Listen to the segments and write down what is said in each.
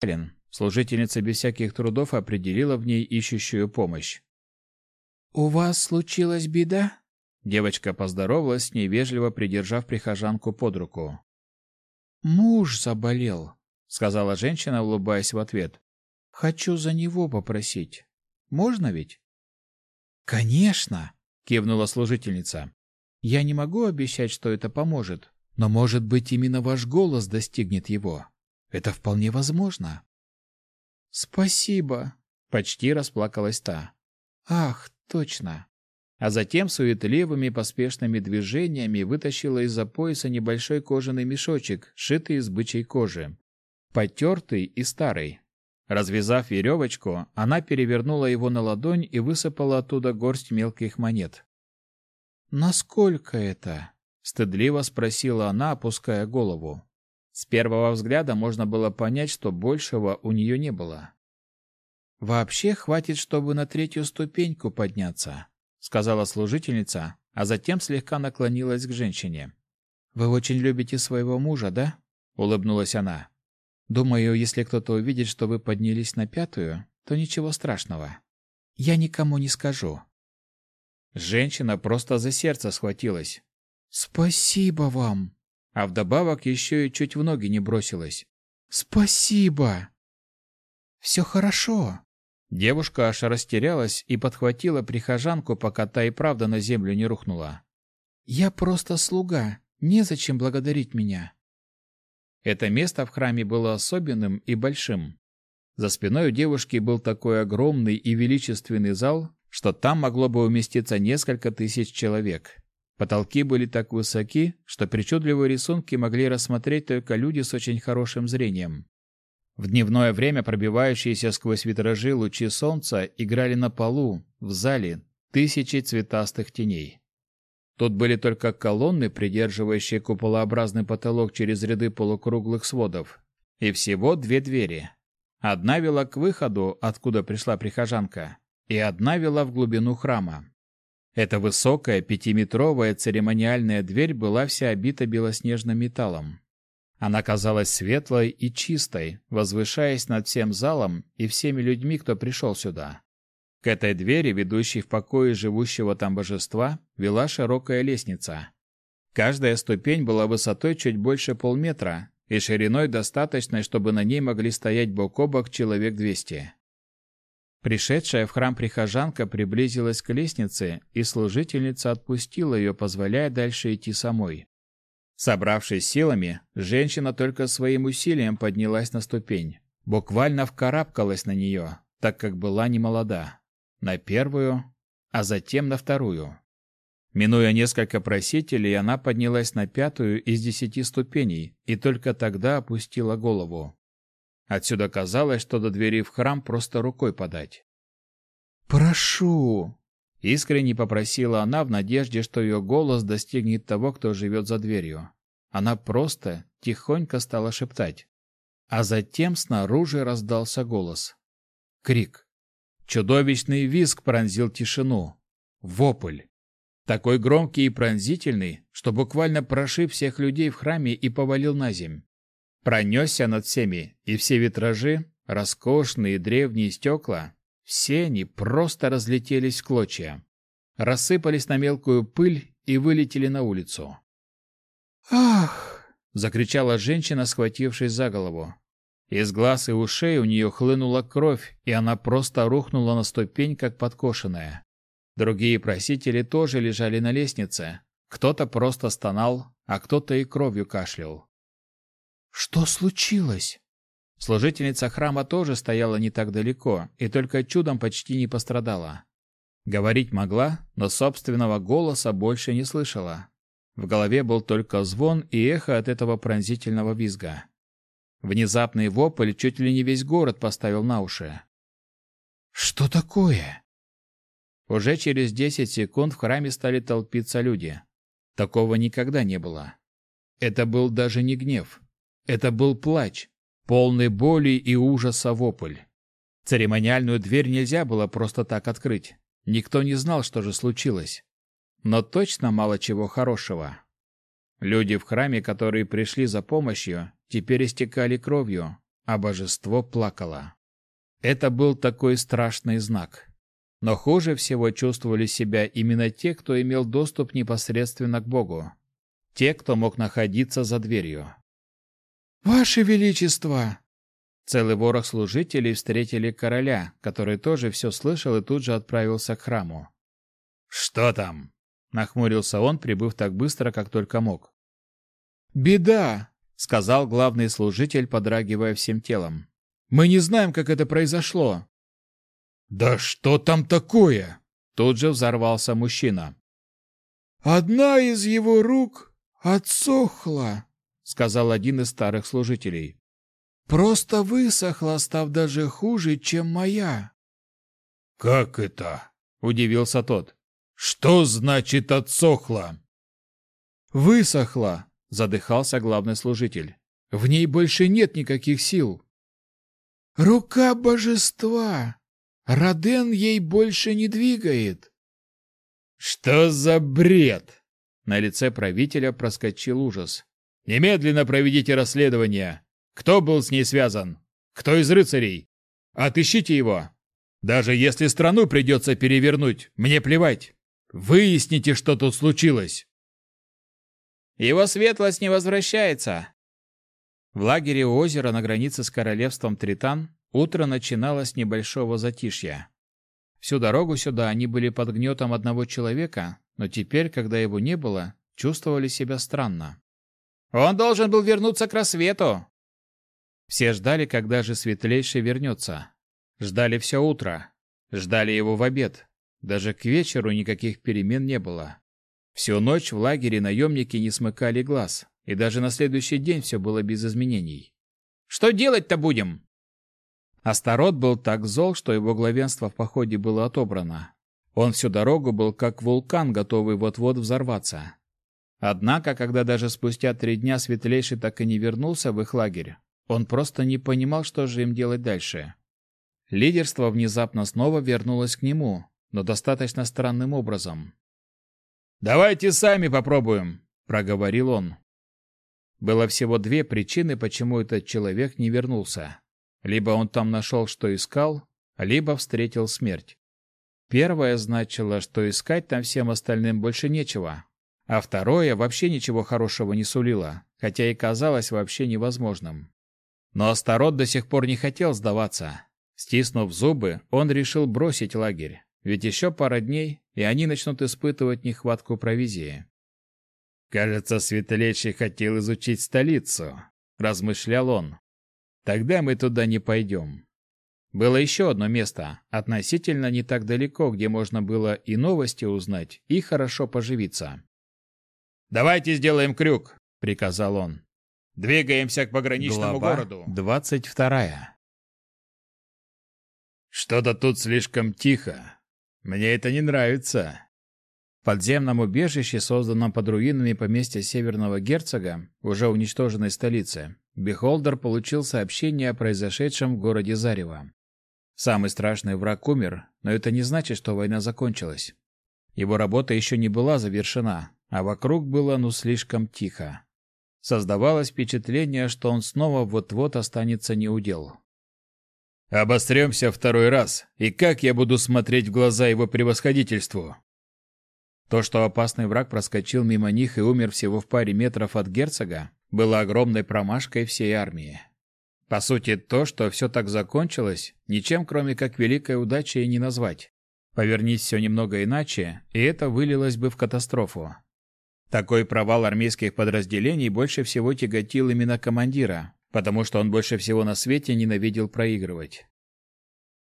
Эллен. Служительница без всяких трудов определила в ней ищущую помощь. «У вас случилась беда?» Девочка поздоровалась с ней, вежливо придержав прихожанку под руку. «Муж заболел», — сказала женщина, улыбаясь в ответ. «Хочу за него попросить. Можно ведь?» «Конечно!» — кивнула служительница. «Я не могу обещать, что это поможет, но, может быть, именно ваш голос достигнет его. Это вполне возможно». «Спасибо!» — почти расплакалась та. «Ах, точно!» А затем суетливыми поспешными движениями вытащила из-за пояса небольшой кожаный мешочек, сшитый из бычьей кожи. Потертый и старый. Развязав веревочку, она перевернула его на ладонь и высыпала оттуда горсть мелких монет. «Насколько это?» — стыдливо спросила она, опуская голову. С первого взгляда можно было понять, что большего у нее не было. «Вообще хватит, чтобы на третью ступеньку подняться», — сказала служительница, а затем слегка наклонилась к женщине. «Вы очень любите своего мужа, да?» — улыбнулась она. «Думаю, если кто-то увидит, что вы поднялись на пятую, то ничего страшного. Я никому не скажу». Женщина просто за сердце схватилась. «Спасибо вам!» А вдобавок еще и чуть в ноги не бросилась. «Спасибо!» «Все хорошо!» Девушка аж растерялась и подхватила прихожанку, пока та и правда на землю не рухнула. «Я просто слуга, незачем благодарить меня». Это место в храме было особенным и большим. За спиной у девушки был такой огромный и величественный зал, что там могло бы уместиться несколько тысяч человек. Потолки были так высоки, что причудливые рисунки могли рассмотреть только люди с очень хорошим зрением. В дневное время пробивающиеся сквозь витражи лучи солнца играли на полу, в зале, тысячи цветастых теней. Тут были только колонны, придерживающие куполообразный потолок через ряды полукруглых сводов, и всего две двери. Одна вела к выходу, откуда пришла прихожанка, и одна вела в глубину храма. Эта высокая пятиметровая церемониальная дверь была вся обита белоснежным металлом. Она казалась светлой и чистой, возвышаясь над всем залом и всеми людьми, кто пришел сюда. К этой двери, ведущей в покое живущего там божества, вела широкая лестница. Каждая ступень была высотой чуть больше полметра и шириной достаточной, чтобы на ней могли стоять бок о бок человек двести. Пришедшая в храм прихожанка приблизилась к лестнице, и служительница отпустила ее, позволяя дальше идти самой. Собравшись силами, женщина только своим усилием поднялась на ступень, буквально вкарабкалась на нее, так как была немолода. На первую, а затем на вторую. Минуя несколько просителей, она поднялась на пятую из десяти ступеней и только тогда опустила голову. Отсюда казалось, что до двери в храм просто рукой подать. «Прошу!» — искренне попросила она в надежде, что ее голос достигнет того, кто живет за дверью. Она просто тихонько стала шептать. А затем снаружи раздался голос. Крик. Чудовищный визг пронзил тишину. Вопль. Такой громкий и пронзительный, что буквально прошиб всех людей в храме и повалил на земь пронесся над всеми, и все витражи, роскошные древние стекла, все они просто разлетелись в клочья, рассыпались на мелкую пыль и вылетели на улицу. «Ах!» — закричала женщина, схватившись за голову. Из глаз и ушей у нее хлынула кровь, и она просто рухнула на ступень, как подкошенная. Другие просители тоже лежали на лестнице. Кто-то просто стонал, а кто-то и кровью кашлял. Что случилось? Служительница храма тоже стояла не так далеко и только чудом почти не пострадала. Говорить могла, но собственного голоса больше не слышала. В голове был только звон и эхо от этого пронзительного визга. Внезапный вопль чуть ли не весь город поставил на уши. «Что такое?» Уже через десять секунд в храме стали толпиться люди. Такого никогда не было. Это был даже не гнев. Это был плач, полный боли и ужаса вопль. Церемониальную дверь нельзя было просто так открыть. Никто не знал, что же случилось. Но точно мало чего хорошего. Люди в храме, которые пришли за помощью, теперь истекали кровью, а божество плакало. Это был такой страшный знак. Но хуже всего чувствовали себя именно те, кто имел доступ непосредственно к Богу. Те, кто мог находиться за дверью. «Ваше Величество!» Целый ворох служителей встретили короля, который тоже все слышал и тут же отправился к храму. «Что там?» — нахмурился он, прибыв так быстро, как только мог. «Беда!» — сказал главный служитель, подрагивая всем телом. «Мы не знаем, как это произошло». «Да что там такое?» Тут же взорвался мужчина. «Одна из его рук отсохла», — сказал один из старых служителей. «Просто высохла, став даже хуже, чем моя». «Как это?» — удивился тот. «Что значит отсохла?» «Высохла», — задыхался главный служитель. «В ней больше нет никаких сил». «Рука божества! Роден ей больше не двигает!» «Что за бред?» На лице правителя проскочил ужас. «Немедленно проведите расследование. Кто был с ней связан? Кто из рыцарей? Отыщите его. Даже если страну придется перевернуть, мне плевать. Выясните, что тут случилось. Его светлость не возвращается. В лагере у озера на границе с королевством Тритан утро начиналось с небольшого затишья. Всю дорогу сюда они были под гнетом одного человека, но теперь, когда его не было, чувствовали себя странно. «Он должен был вернуться к рассвету!» Все ждали, когда же светлейший вернется. Ждали все утро. Ждали его в обед. Даже к вечеру никаких перемен не было. Всю ночь в лагере наемники не смыкали глаз, и даже на следующий день все было без изменений. «Что делать-то будем?» Астарот был так зол, что его главенство в походе было отобрано. Он всю дорогу был как вулкан, готовый вот-вот взорваться. Однако, когда даже спустя три дня Светлейший так и не вернулся в их лагерь, он просто не понимал, что же им делать дальше. Лидерство внезапно снова вернулось к нему, но достаточно странным образом. «Давайте сами попробуем», — проговорил он. Было всего две причины, почему этот человек не вернулся. Либо он там нашел, что искал, либо встретил смерть. Первое значило, что искать там всем остальным больше нечего, а второе вообще ничего хорошего не сулило, хотя и казалось вообще невозможным. Но Астарот до сих пор не хотел сдаваться. Стиснув зубы, он решил бросить лагерь. Ведь еще пара дней, и они начнут испытывать нехватку провизии. «Кажется, Светлейший хотел изучить столицу», — размышлял он. «Тогда мы туда не пойдем». Было еще одно место, относительно не так далеко, где можно было и новости узнать, и хорошо поживиться. «Давайте сделаем крюк», — приказал он. «Двигаемся к пограничному городу». Глава двадцать вторая. «Что-то тут слишком тихо», мне это не нравится. В подземном убежище, созданном под руинами поместья Северного герцога, уже уничтоженной столицы, Бихолдер получил сообщение о произошедшем в городе Зарево. Самый страшный враг умер, но это не значит, что война закончилась. Его работа еще не была завершена, а вокруг было ну слишком тихо. Создавалось впечатление, что он снова вот-вот останется неудел. Обостремся второй раз, и как я буду смотреть в глаза его превосходительству? То, что опасный враг проскочил мимо них и умер всего в паре метров от герцога, было огромной промашкой всей армии. По сути, то, что все так закончилось, ничем кроме как великой удачей не назвать. Повернись все немного иначе, и это вылилось бы в катастрофу. Такой провал армейских подразделений больше всего тяготил именно командира, потому что он больше всего на свете ненавидел проигрывать.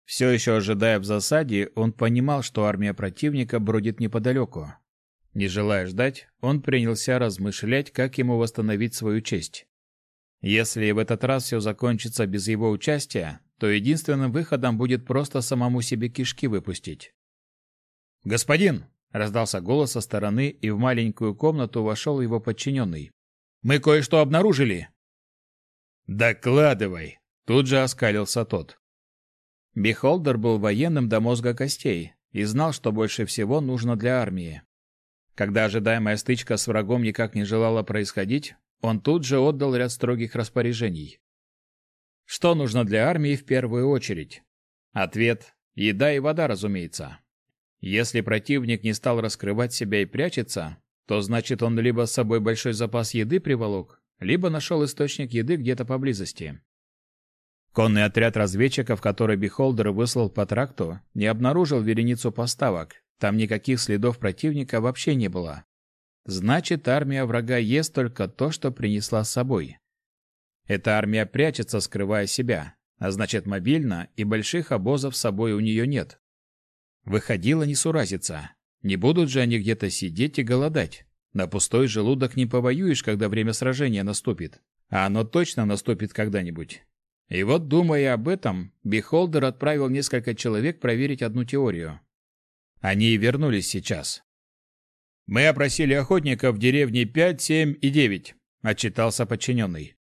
Все еще ожидая в засаде, он понимал, что армия противника бродит неподалеку. Не желая ждать, он принялся размышлять, как ему восстановить свою честь. Если в этот раз все закончится без его участия, то единственным выходом будет просто самому себе кишки выпустить. «Господин!» — раздался голос со стороны, и в маленькую комнату вошел его подчиненный. «Мы кое-что обнаружили!» «Докладывай!» — тут же оскалился тот. Бихолдер был военным до мозга костей и знал, что больше всего нужно для армии. Когда ожидаемая стычка с врагом никак не желала происходить, он тут же отдал ряд строгих распоряжений. Что нужно для армии в первую очередь? Ответ – еда и вода, разумеется. Если противник не стал раскрывать себя и прячется, то значит он либо с собой большой запас еды приволок, либо нашел источник еды где-то поблизости. Конный отряд разведчиков, который Бихолдер выслал по тракту, не обнаружил вереницу поставок. Там никаких следов противника вообще не было. Значит, армия врага ест только то, что принесла с собой. Эта армия прячется, скрывая себя, а значит, мобильна, и больших обозов с собой у нее нет. Выходила несуразица. Не будут же они где-то сидеть и голодать. На пустой желудок не повоюешь, когда время сражения наступит. А оно точно наступит когда-нибудь. И вот, думая об этом, Бихолдер отправил несколько человек проверить одну теорию. Они и вернулись сейчас. «Мы опросили охотников в деревне 5, 7 и 9», — отчитался подчиненный.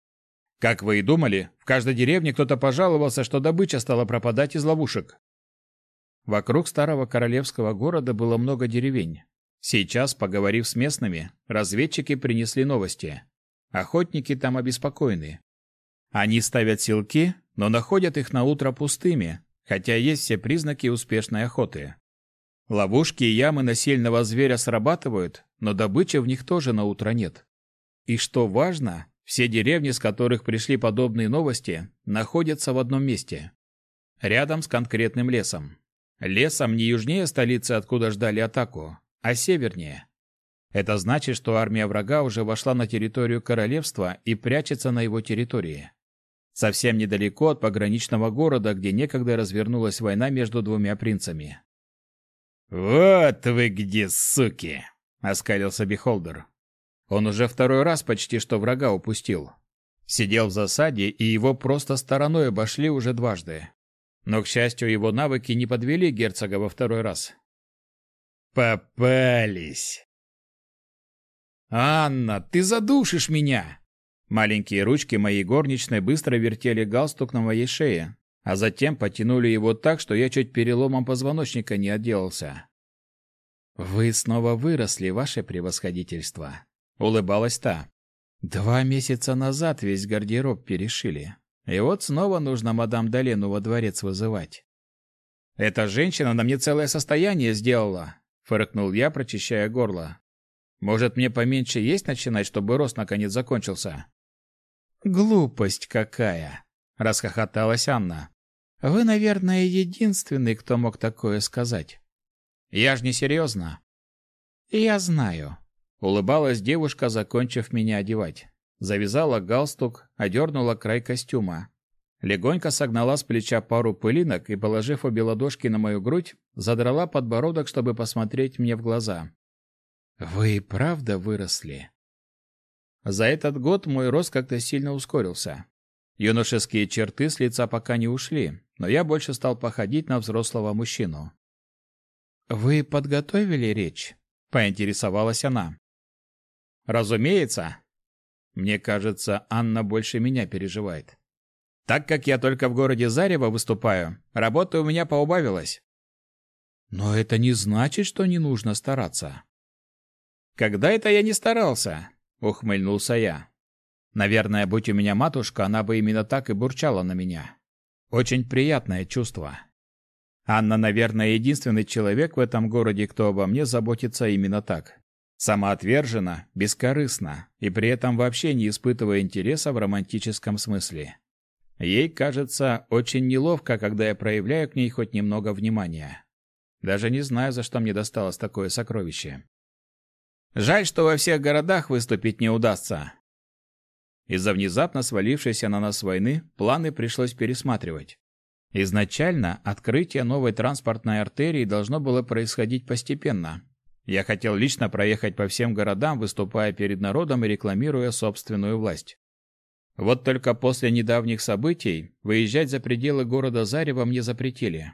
«Как вы и думали, в каждой деревне кто-то пожаловался, что добыча стала пропадать из ловушек. Вокруг старого королевского города было много деревень. Сейчас, поговорив с местными, разведчики принесли новости. Охотники там обеспокоены. Они ставят силки, но находят их на утро пустыми, хотя есть все признаки успешной охоты. Ловушки и ямы на сильного зверя срабатывают, но добычи в них тоже на утро нет. И что важно, все деревни, с которых пришли подобные новости, находятся в одном месте. Рядом с конкретным лесом. Лесом не южнее столицы, откуда ждали атаку, а севернее. Это значит, что армия врага уже вошла на территорию королевства и прячется на его территории. Совсем недалеко от пограничного города, где некогда развернулась война между двумя принцами. «Вот вы где, суки!» — оскалился Бихолдер. Он уже второй раз почти что врага упустил. Сидел в засаде, и его просто стороной обошли уже дважды. Но, к счастью, его навыки не подвели герцога во второй раз. «Попались!» «Анна, ты задушишь меня!» Маленькие ручки моей горничной быстро вертели галстук на моей шее, а затем потянули его так, что я чуть переломом позвоночника не отделался. «Вы снова выросли, ваше превосходительство», — улыбалась та. «Два месяца назад весь гардероб перешили. И вот снова нужно мадам Долену во дворец вызывать. «Эта женщина на мне целое состояние сделала», — фыркнул я, прочищая горло. «Может, мне поменьше есть начинать, чтобы рост наконец закончился?» «Глупость какая!» — расхохоталась Анна. «Вы, наверное, единственный, кто мог такое сказать». «Я ж не серьезно». «Я знаю», — улыбалась девушка, закончив меня одевать завязала галстук, одернула край костюма. Легонько согнала с плеча пару пылинок и, положив обе ладошки на мою грудь, задрала подбородок, чтобы посмотреть мне в глаза. «Вы правда выросли?» За этот год мой рост как-то сильно ускорился. Юношеские черты с лица пока не ушли, но я больше стал походить на взрослого мужчину. «Вы подготовили речь?» — поинтересовалась она. «Разумеется», мне кажется, Анна больше меня переживает. Так как я только в городе Зарево выступаю, работа у меня поубавилась. Но это не значит, что не нужно стараться. Когда это я не старался? Ухмыльнулся я. Наверное, будь у меня матушка, она бы именно так и бурчала на меня. Очень приятное чувство. Анна, наверное, единственный человек в этом городе, кто обо мне заботится именно так. Самоотверженно, бескорыстно и при этом вообще не испытывая интереса в романтическом смысле. Ей кажется очень неловко, когда я проявляю к ней хоть немного внимания. Даже не знаю, за что мне досталось такое сокровище. Жаль, что во всех городах выступить не удастся. Из-за внезапно свалившейся на нас войны планы пришлось пересматривать. Изначально открытие новой транспортной артерии должно было происходить постепенно, я хотел лично проехать по всем городам, выступая перед народом и рекламируя собственную власть. Вот только после недавних событий выезжать за пределы города Зарево мне запретили.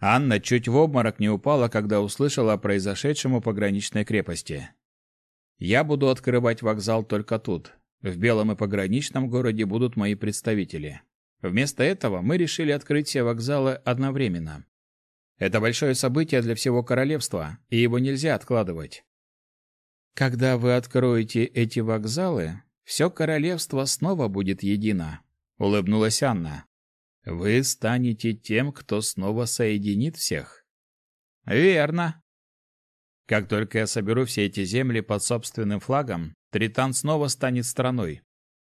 Анна чуть в обморок не упала, когда услышала о произошедшем у пограничной крепости. Я буду открывать вокзал только тут. В Белом и пограничном городе будут мои представители. Вместо этого мы решили открыть все вокзалы одновременно. Это большое событие для всего королевства, и его нельзя откладывать. Когда вы откроете эти вокзалы, все королевство снова будет едино, улыбнулась Анна. Вы станете тем, кто снова соединит всех. Верно. Как только я соберу все эти земли под собственным флагом, Тритан снова станет страной.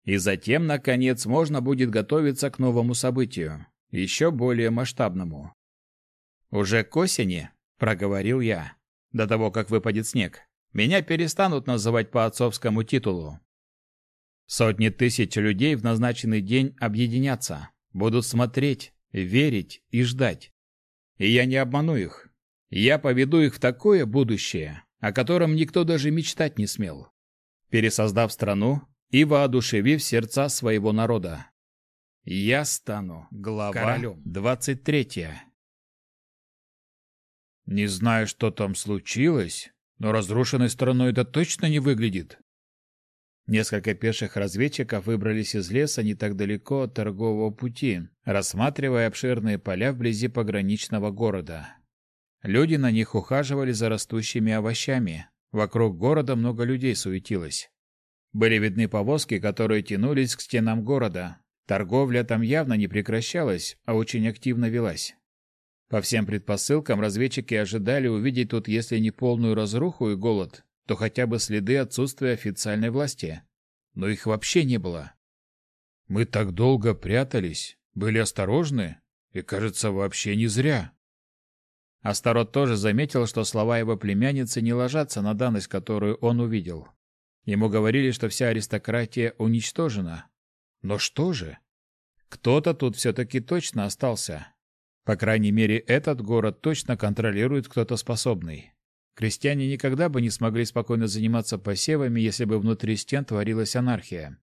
И затем, наконец, можно будет готовиться к новому событию, еще более масштабному. Уже к осени, проговорил я, до того, как выпадет снег, меня перестанут называть по отцовскому титулу. Сотни тысяч людей в назначенный день объединятся, будут смотреть, верить и ждать. И я не обману их. Я поведу их в такое будущее, о котором никто даже мечтать не смел. Пересоздав страну и воодушевив сердца своего народа. Я стану глава королем. 23. Не знаю, что там случилось, но разрушенной страной это точно не выглядит. Несколько пеших разведчиков выбрались из леса не так далеко от торгового пути, рассматривая обширные поля вблизи пограничного города. Люди на них ухаживали за растущими овощами. Вокруг города много людей суетилось. Были видны повозки, которые тянулись к стенам города. Торговля там явно не прекращалась, а очень активно велась. По всем предпосылкам разведчики ожидали увидеть тут, если не полную разруху и голод, то хотя бы следы отсутствия официальной власти. Но их вообще не было. Мы так долго прятались, были осторожны, и, кажется, вообще не зря. Астарот тоже заметил, что слова его племянницы не ложатся на данность, которую он увидел. Ему говорили, что вся аристократия уничтожена. Но что же? Кто-то тут все-таки точно остался. По крайней мере, этот город точно контролирует кто-то способный. Крестьяне никогда бы не смогли спокойно заниматься посевами, если бы внутри стен творилась анархия.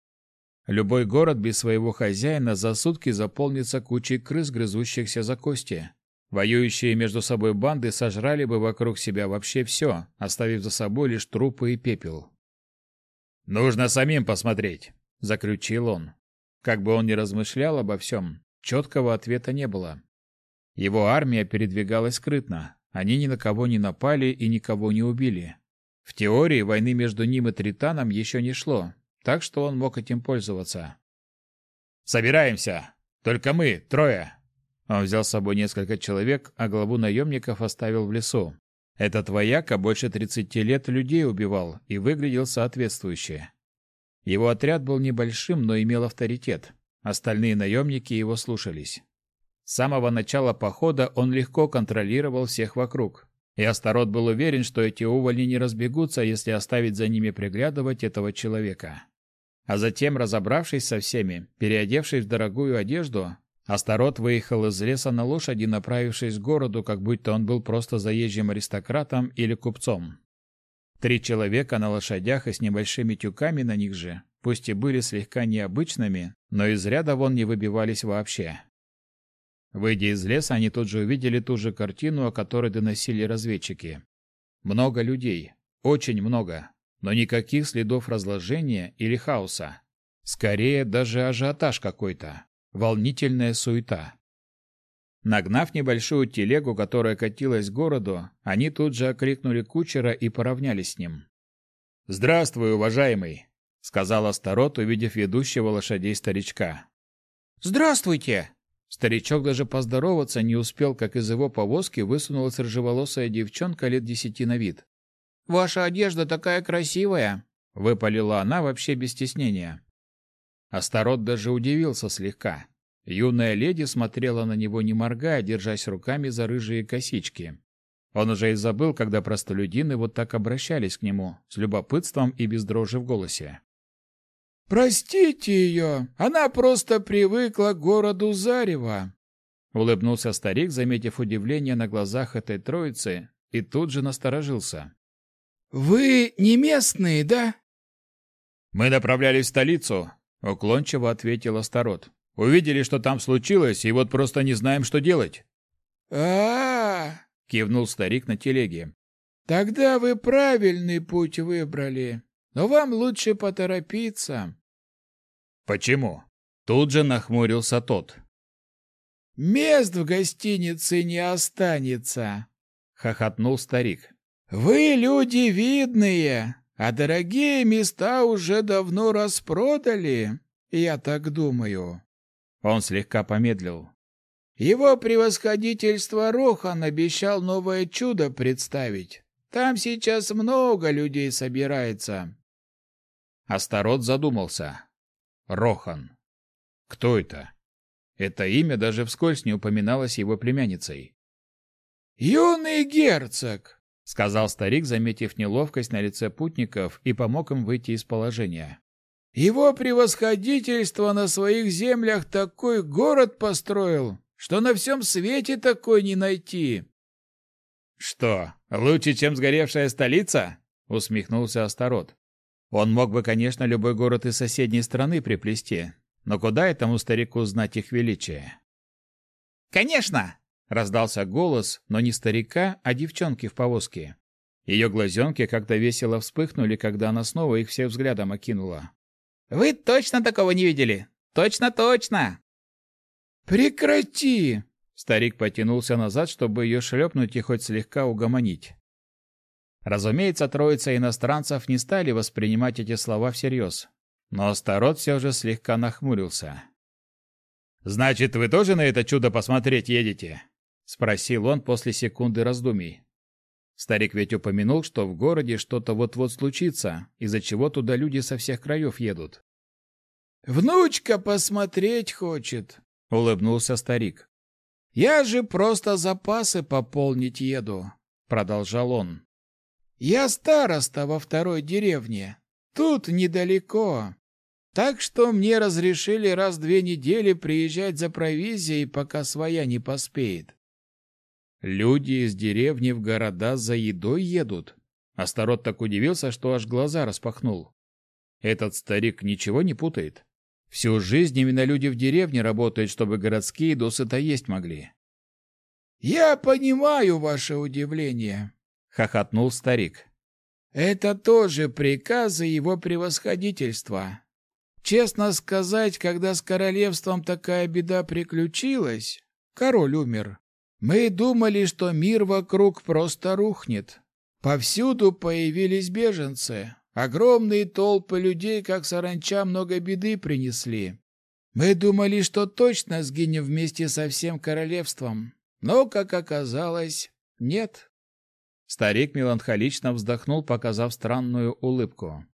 Любой город без своего хозяина за сутки заполнится кучей крыс, грызущихся за кости. Воюющие между собой банды сожрали бы вокруг себя вообще все, оставив за собой лишь трупы и пепел. «Нужно самим посмотреть», — заключил он. Как бы он ни размышлял обо всем, четкого ответа не было. Его армия передвигалась скрытно, они ни на кого не напали и никого не убили. В теории войны между ним и Тританом еще не шло, так что он мог этим пользоваться. «Собираемся! Только мы, трое!» Он взял с собой несколько человек, а главу наемников оставил в лесу. Этот вояка больше 30 лет людей убивал и выглядел соответствующе. Его отряд был небольшим, но имел авторитет. Остальные наемники его слушались. С самого начала похода он легко контролировал всех вокруг. И Астарот был уверен, что эти увольни не разбегутся, если оставить за ними приглядывать этого человека. А затем, разобравшись со всеми, переодевшись в дорогую одежду, Астарот выехал из леса на лошади, направившись к городу, как будто он был просто заезжим аристократом или купцом. Три человека на лошадях и с небольшими тюками на них же, пусть и были слегка необычными, но из ряда вон не выбивались вообще. Выйдя из леса, они тут же увидели ту же картину, о которой доносили разведчики. Много людей, очень много, но никаких следов разложения или хаоса. Скорее, даже ажиотаж какой-то, волнительная суета. Нагнав небольшую телегу, которая катилась к городу, они тут же окликнули кучера и поравнялись с ним. «Здравствуй, уважаемый!» — сказал Астарот, увидев ведущего лошадей старичка. «Здравствуйте!» Старичок даже поздороваться не успел, как из его повозки высунулась рыжеволосая девчонка лет десяти на вид. «Ваша одежда такая красивая!» — выпалила она вообще без стеснения. Астарот даже удивился слегка. Юная леди смотрела на него не моргая, держась руками за рыжие косички. Он уже и забыл, когда простолюдины вот так обращались к нему, с любопытством и без дрожи в голосе. Простите ее, она просто привыкла к городу Зарева. Улыбнулся старик, заметив удивление на глазах этой троицы, и тут же насторожился. Вы не местные, да? Мы направлялись в столицу, уклончиво ответил Астарот. Увидели, что там случилось, и вот просто не знаем, что делать. А, -а, -а кивнул старик на телеге. Тогда вы правильный путь выбрали. Но вам лучше поторопиться. Почему? Тут же нахмурился тот. Мест в гостинице не останется, хохотнул старик. Вы люди видные, а дорогие места уже давно распродали, я так думаю. Он слегка помедлил. Его превосходительство Рохан обещал новое чудо представить. Там сейчас много людей собирается. Астарот задумался. Рохан. Кто это? Это имя даже вскользь не упоминалось его племянницей. «Юный герцог!» — сказал старик, заметив неловкость на лице путников и помог им выйти из положения. «Его превосходительство на своих землях такой город построил, что на всем свете такой не найти. Что, лучше, чем сгоревшая столица? усмехнулся Астарот. Он мог бы, конечно, любой город из соседней страны приплести, но куда этому старику знать их величие? Конечно, раздался голос, но не старика, а девчонки в повозке. Ее глазенки как-то весело вспыхнули, когда она снова их всех взглядом окинула. Вы точно такого не видели? Точно, точно. «Прекрати!» Старик потянулся назад, чтобы ее шлепнуть и хоть слегка угомонить. Разумеется, троица иностранцев не стали воспринимать эти слова всерьез, но Астарот все же слегка нахмурился. «Значит, вы тоже на это чудо посмотреть едете?» — спросил он после секунды раздумий. Старик ведь упомянул, что в городе что-то вот-вот случится, из-за чего туда люди со всех краев едут. «Внучка посмотреть хочет», улыбнулся старик. Я же просто запасы пополнить еду, продолжал он. Я староста во второй деревне. Тут недалеко. Так что мне разрешили раз в две недели приезжать за провизией, пока своя не поспеет. Люди из деревни в города за едой едут. Астарот так удивился, что аж глаза распахнул. Этот старик ничего не путает. Всю жизнь именно люди в деревне работают, чтобы городские досыта есть могли. «Я понимаю ваше удивление», — хохотнул старик. «Это тоже приказы его превосходительства. Честно сказать, когда с королевством такая беда приключилась, король умер, мы думали, что мир вокруг просто рухнет. Повсюду появились беженцы, Огромные толпы людей, как саранча, много беды принесли. Мы думали, что точно сгинем вместе со всем королевством, но, как оказалось, нет. Старик меланхолично вздохнул, показав странную улыбку.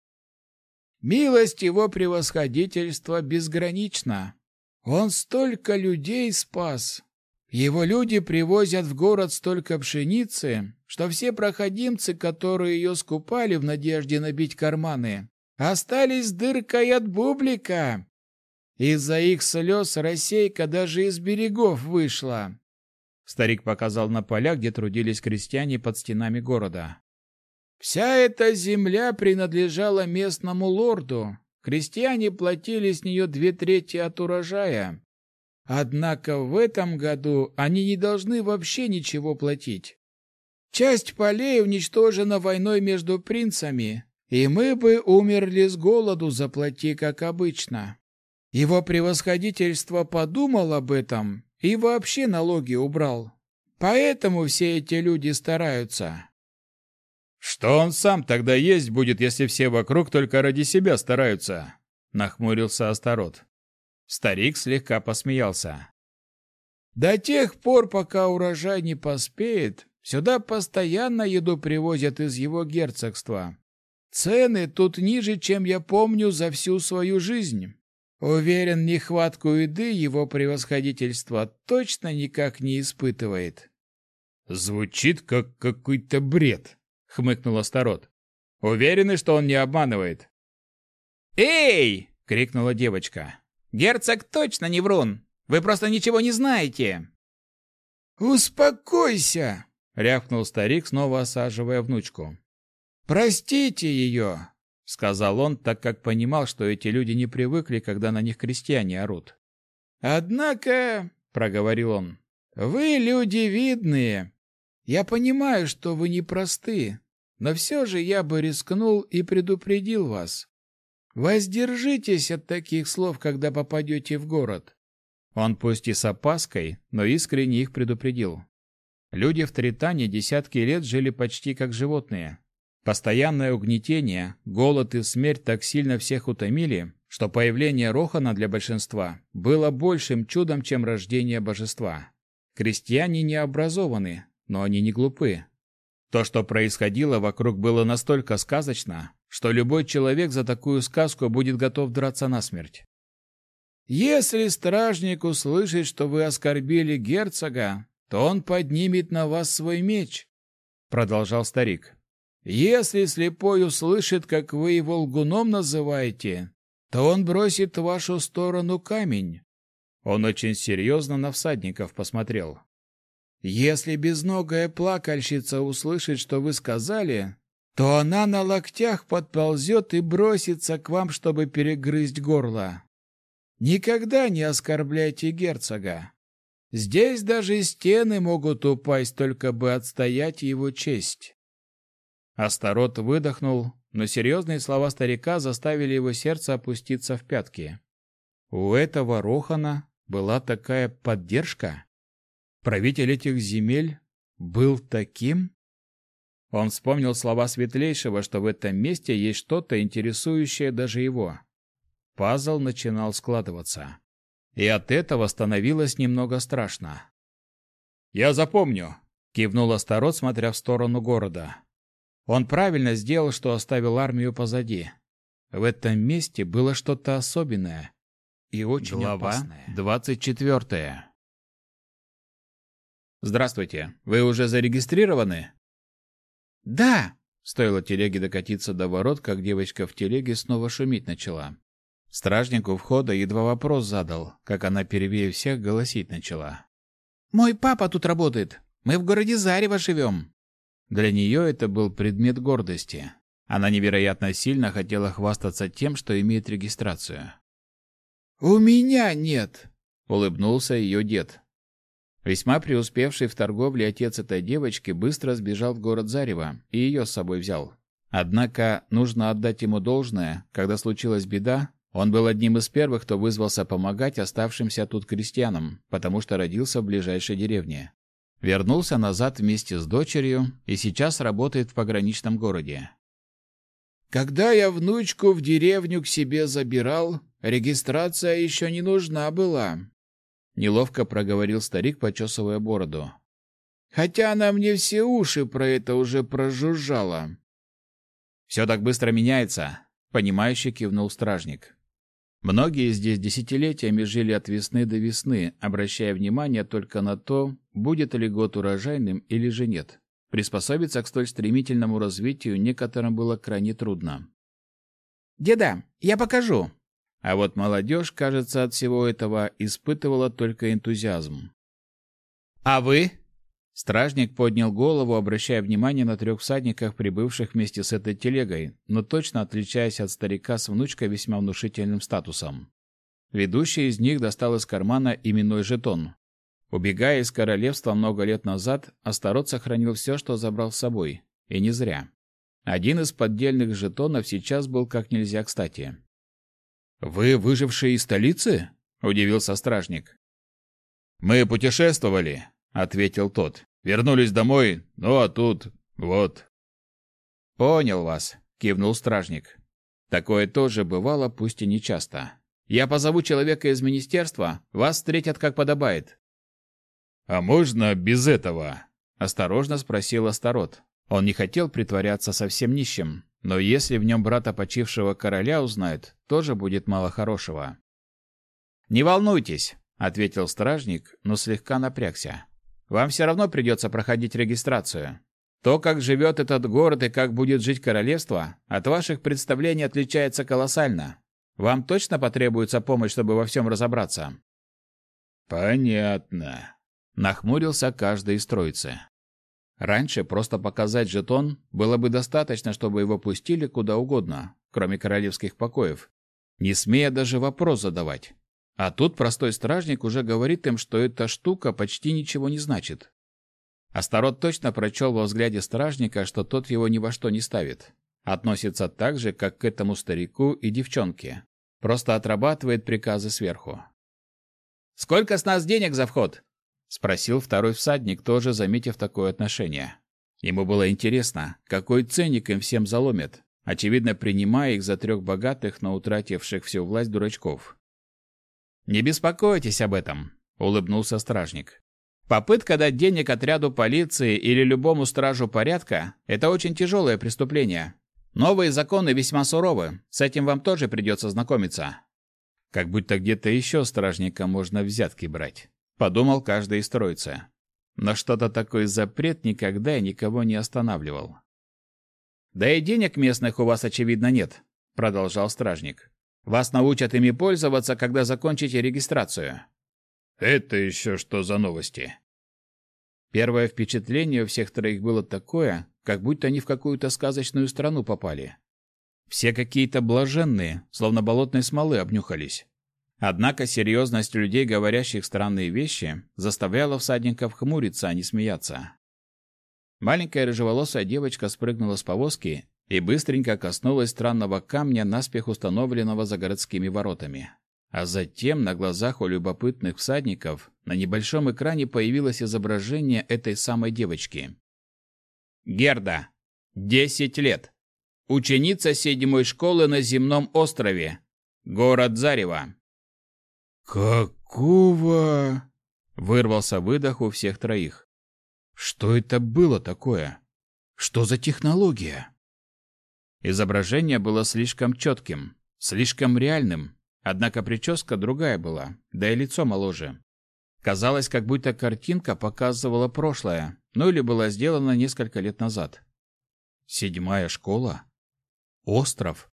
Милость его превосходительства безгранична. Он столько людей спас, его люди привозят в город столько пшеницы, что все проходимцы, которые ее скупали в надежде набить карманы, остались дыркой от бублика. Из-за их слез рассейка даже из берегов вышла. Старик показал на поля, где трудились крестьяне под стенами города. Вся эта земля принадлежала местному лорду. Крестьяне платили с нее две трети от урожая. Однако в этом году они не должны вообще ничего платить. Часть полей уничтожена войной между принцами, и мы бы умерли с голоду, заплати как обычно. Его превосходительство подумал об этом и вообще налоги убрал. Поэтому все эти люди стараются. Что он сам тогда есть будет, если все вокруг только ради себя стараются? Нахмурился Астарот. Старик слегка посмеялся. До тех пор, пока урожай не поспеет, сюда постоянно еду привозят из его герцогства. Цены тут ниже, чем я помню за всю свою жизнь. Уверен, нехватку еды его превосходительство точно никак не испытывает. Звучит как какой-то бред, хмыкнул Астарот. Уверены, что он не обманывает. Эй! крикнула девочка. Герцог точно не врун. Вы просто ничего не знаете. Успокойся, рявкнул старик, снова осаживая внучку. Простите ее, сказал он, так как понимал, что эти люди не привыкли, когда на них крестьяне орут. Однако, проговорил он, вы люди видные. Я понимаю, что вы непросты, но все же я бы рискнул и предупредил вас. Воздержитесь от таких слов, когда попадете в город. Он пусть и с опаской, но искренне их предупредил. Люди в Тритане десятки лет жили почти как животные. Постоянное угнетение, голод и смерть так сильно всех утомили, что появление Рохана для большинства было большим чудом, чем рождение божества. Крестьяне не образованы, но они не глупы. То, что происходило вокруг, было настолько сказочно, что любой человек за такую сказку будет готов драться насмерть. Если стражник услышит, что вы оскорбили герцога, то он поднимет на вас свой меч, продолжал старик. Если слепой услышит, как вы его лгуном называете, то он бросит в вашу сторону камень. Он очень серьезно на всадников посмотрел. Если безногая плакальщица услышит, что вы сказали, то она на локтях подползет и бросится к вам, чтобы перегрызть горло. Никогда не оскорбляйте герцога. Здесь даже стены могут упасть, только бы отстоять его честь. Астарот выдохнул, но серьезные слова старика заставили его сердце опуститься в пятки. У этого Рохана была такая поддержка? Правитель этих земель был таким? Он вспомнил слова Светлейшего, что в этом месте есть что-то интересующее даже его. Пазл начинал складываться. И от этого становилось немного страшно. «Я запомню», — кивнул Астарот, смотря в сторону города. Он правильно сделал, что оставил армию позади. В этом месте было что-то особенное и очень Глава опасное. двадцать четвертая. Здравствуйте. Вы уже зарегистрированы? Да. Стоило телеге докатиться до ворот, как девочка в телеге снова шуметь начала. Стражник у входа едва вопрос задал, как она первее всех голосить начала. «Мой папа тут работает. Мы в городе Зарево живем». Для нее это был предмет гордости. Она невероятно сильно хотела хвастаться тем, что имеет регистрацию. «У меня нет», — улыбнулся ее дед. Весьма преуспевший в торговле отец этой девочки быстро сбежал в город Зарево и ее с собой взял. Однако нужно отдать ему должное, когда случилась беда, он был одним из первых, кто вызвался помогать оставшимся тут крестьянам, потому что родился в ближайшей деревне. Вернулся назад вместе с дочерью и сейчас работает в пограничном городе. Когда я внучку в деревню к себе забирал, регистрация еще не нужна была. Неловко проговорил старик, почесывая бороду. Хотя она мне все уши про это уже прожужжала. Все так быстро меняется, понимающе кивнул стражник. Многие здесь десятилетиями жили от весны до весны, обращая внимание только на то, будет ли год урожайным или же нет. Приспособиться к столь стремительному развитию некоторым было крайне трудно. «Деда, я покажу!» А вот молодежь, кажется, от всего этого испытывала только энтузиазм. «А вы?» Стражник поднял голову, обращая внимание на трех всадников, прибывших вместе с этой телегой, но точно отличаясь от старика с внучкой весьма внушительным статусом. Ведущий из них достал из кармана именной жетон. Убегая из королевства много лет назад, Астарот сохранил все, что забрал с собой. И не зря. Один из поддельных жетонов сейчас был как нельзя кстати. «Вы выжившие из столицы?» – удивился стражник. «Мы путешествовали», — ответил тот. Вернулись домой, ну а тут вот. Понял вас, кивнул стражник. Такое тоже бывало, пусть и не часто. Я позову человека из министерства, вас встретят как подобает. А можно без этого? осторожно спросил Астарот. Он не хотел притворяться совсем нищим, но если в нем брата почившего короля узнают, тоже будет мало хорошего. Не волнуйтесь, ответил стражник, но слегка напрягся. Вам все равно придется проходить регистрацию. То, как живет этот город и как будет жить королевство, от ваших представлений отличается колоссально. Вам точно потребуется помощь, чтобы во всем разобраться?» «Понятно», — нахмурился каждый из троицы. Раньше просто показать жетон было бы достаточно, чтобы его пустили куда угодно, кроме королевских покоев, не смея даже вопрос задавать. А тут простой стражник уже говорит им, что эта штука почти ничего не значит. Астарот точно прочел во взгляде стражника, что тот его ни во что не ставит. Относится так же, как к этому старику и девчонке. Просто отрабатывает приказы сверху. «Сколько с нас денег за вход?» — спросил второй всадник, тоже заметив такое отношение. Ему было интересно, какой ценник им всем заломят, очевидно принимая их за трех богатых, но утративших всю власть дурачков. «Не беспокойтесь об этом», — улыбнулся стражник. «Попытка дать денег отряду полиции или любому стражу порядка — это очень тяжелое преступление. Новые законы весьма суровы, с этим вам тоже придется знакомиться». Как будто где-то еще стражника можно взятки брать, подумал каждый из троицы. Но что-то такой запрет никогда и никого не останавливал. Да и денег местных у вас очевидно нет, продолжал стражник. Вас научат ими пользоваться, когда закончите регистрацию. Это еще что за новости? Первое впечатление у всех троих было такое, как будто они в какую-то сказочную страну попали. Все какие-то блаженные, словно болотной смолы обнюхались. Однако серьезность людей, говорящих странные вещи, заставляла всадников хмуриться, а не смеяться. Маленькая рыжеволосая девочка спрыгнула с повозки и быстренько коснулась странного камня, наспех установленного за городскими воротами. А затем на глазах у любопытных всадников на небольшом экране появилось изображение этой самой девочки. Герда. Десять лет. Ученица седьмой школы на земном острове. Город Зарево. «Какого?» — вырвался выдох у всех троих. «Что это было такое? Что за технология?» Изображение было слишком четким, слишком реальным, однако прическа другая была, да и лицо моложе. Казалось, как будто картинка показывала прошлое, ну или была сделана несколько лет назад. Седьмая школа? Остров?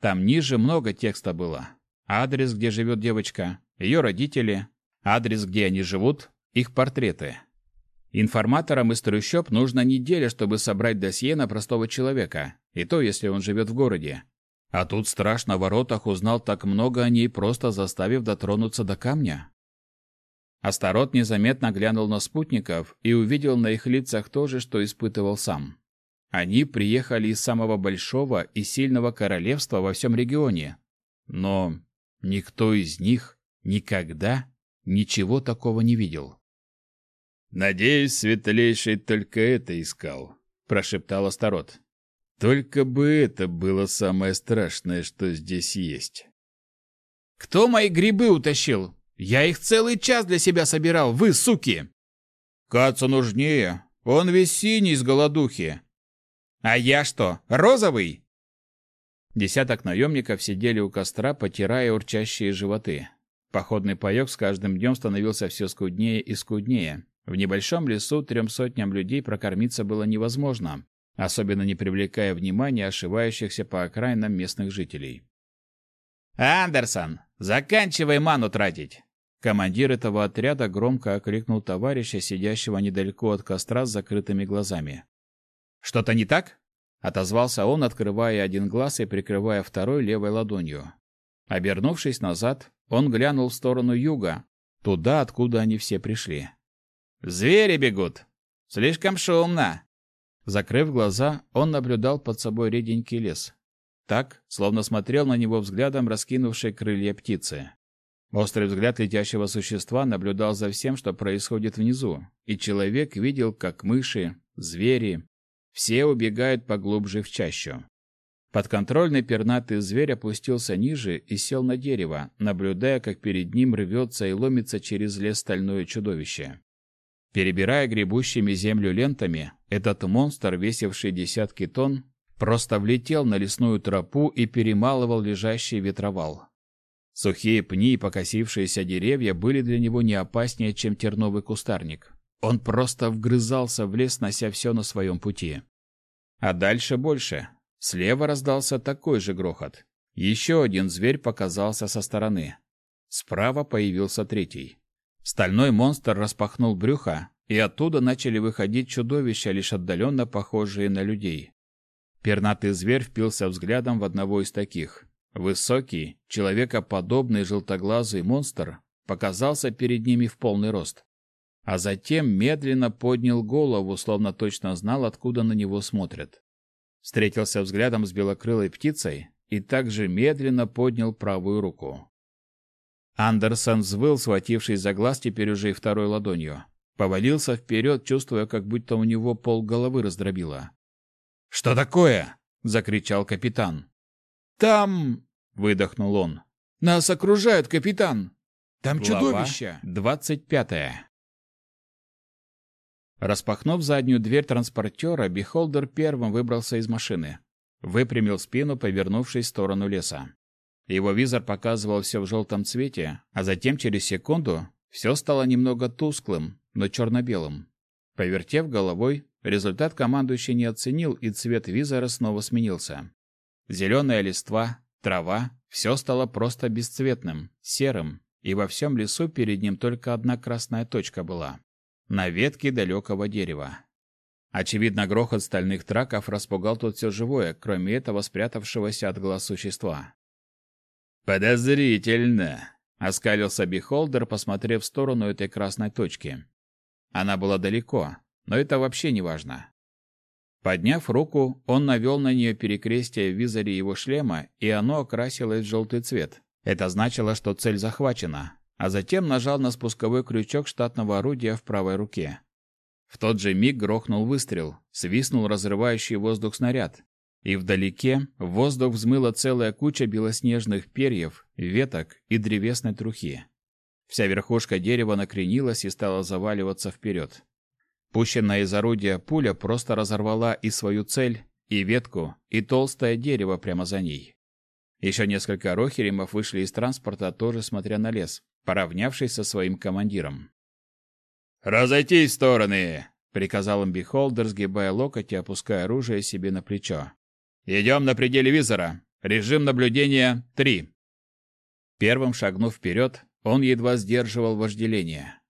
Там ниже много текста было, адрес, где живет девочка, ее родители, адрес, где они живут, их портреты. Информаторам из трущоб нужно неделя, чтобы собрать досье на простого человека, и то, если он живет в городе. А тут страж на воротах узнал так много о ней, просто заставив дотронуться до камня. Астарот незаметно глянул на спутников и увидел на их лицах то же, что испытывал сам. Они приехали из самого большого и сильного королевства во всем регионе. Но Никто из них никогда ничего такого не видел. «Надеюсь, светлейший только это искал», — прошептал Астарот. «Только бы это было самое страшное, что здесь есть». «Кто мои грибы утащил? Я их целый час для себя собирал, вы, суки!» «Кацу нужнее, он весь синий с голодухи». «А я что, розовый?» Десяток наемников сидели у костра, потирая урчащие животы. Походный паёк с каждым днем становился все скуднее и скуднее. В небольшом лесу трем сотням людей прокормиться было невозможно, особенно не привлекая внимания ошивающихся по окраинам местных жителей. «Андерсон, заканчивай ману тратить!» Командир этого отряда громко окликнул товарища, сидящего недалеко от костра с закрытыми глазами. «Что-то не так?» Отозвался он, открывая один глаз и прикрывая второй левой ладонью. Обернувшись назад, он глянул в сторону юга, туда, откуда они все пришли. Звери бегут. Слишком шумно. Закрыв глаза, он наблюдал под собой реденький лес, так, словно смотрел на него взглядом раскинувшей крылья птицы. Острый взгляд летящего существа наблюдал за всем, что происходит внизу, и человек видел, как мыши, звери, все убегают поглубже в чащу. Подконтрольный пернатый зверь опустился ниже и сел на дерево, наблюдая, как перед ним рвется и ломится через лес стальное чудовище. Перебирая гребущими землю лентами, этот монстр, весивший десятки тонн, просто влетел на лесную тропу и перемалывал лежащий ветровал. Сухие пни и покосившиеся деревья были для него не опаснее, чем терновый кустарник. Он просто вгрызался в лес, нося все на своем пути. А дальше больше. Слева раздался такой же грохот. Еще один зверь показался со стороны. Справа появился третий. Стальной монстр распахнул брюхо, и оттуда начали выходить чудовища, лишь отдаленно похожие на людей. Пернатый зверь впился взглядом в одного из таких. Высокий, человекоподобный желтоглазый монстр показался перед ними в полный рост а затем медленно поднял голову, словно точно знал, откуда на него смотрят. Встретился взглядом с белокрылой птицей и также медленно поднял правую руку. Андерсон взвыл, схватившись за глаз теперь уже и второй ладонью. Повалился вперед, чувствуя, как будто у него пол головы раздробило. «Что такое?» — закричал капитан. «Там...» — выдохнул он. «Нас окружают, капитан! Там чудовища!» Глава двадцать пятая. Распахнув заднюю дверь транспортера, Бихолдер первым выбрался из машины. Выпрямил спину, повернувшись в сторону леса. Его визор показывал все в желтом цвете, а затем через секунду все стало немного тусклым, но черно-белым. Повертев головой, результат командующий не оценил, и цвет визора снова сменился. Зеленая листва, трава — все стало просто бесцветным, серым, и во всем лесу перед ним только одна красная точка была — на ветке далекого дерева. Очевидно, грохот стальных траков распугал тут все живое, кроме этого спрятавшегося от глаз существа. «Подозрительно!» — оскалился Бихолдер, посмотрев в сторону этой красной точки. Она была далеко, но это вообще не важно. Подняв руку, он навел на нее перекрестие в визоре его шлема, и оно окрасилось в желтый цвет. Это значило, что цель захвачена, а затем нажал на спусковой крючок штатного орудия в правой руке. В тот же миг грохнул выстрел, свистнул разрывающий воздух снаряд, и вдалеке в воздух взмыла целая куча белоснежных перьев, веток и древесной трухи. Вся верхушка дерева накренилась и стала заваливаться вперед. Пущенная из орудия пуля просто разорвала и свою цель, и ветку, и толстое дерево прямо за ней. Еще несколько рохеримов вышли из транспорта, тоже смотря на лес, поравнявшись со своим командиром. «Разойтись в стороны!» — приказал им Бихолдер, сгибая локоть и опуская оружие себе на плечо. «Идем на пределе визора. Режим наблюдения — три». Первым шагнув вперед, он едва сдерживал вожделение.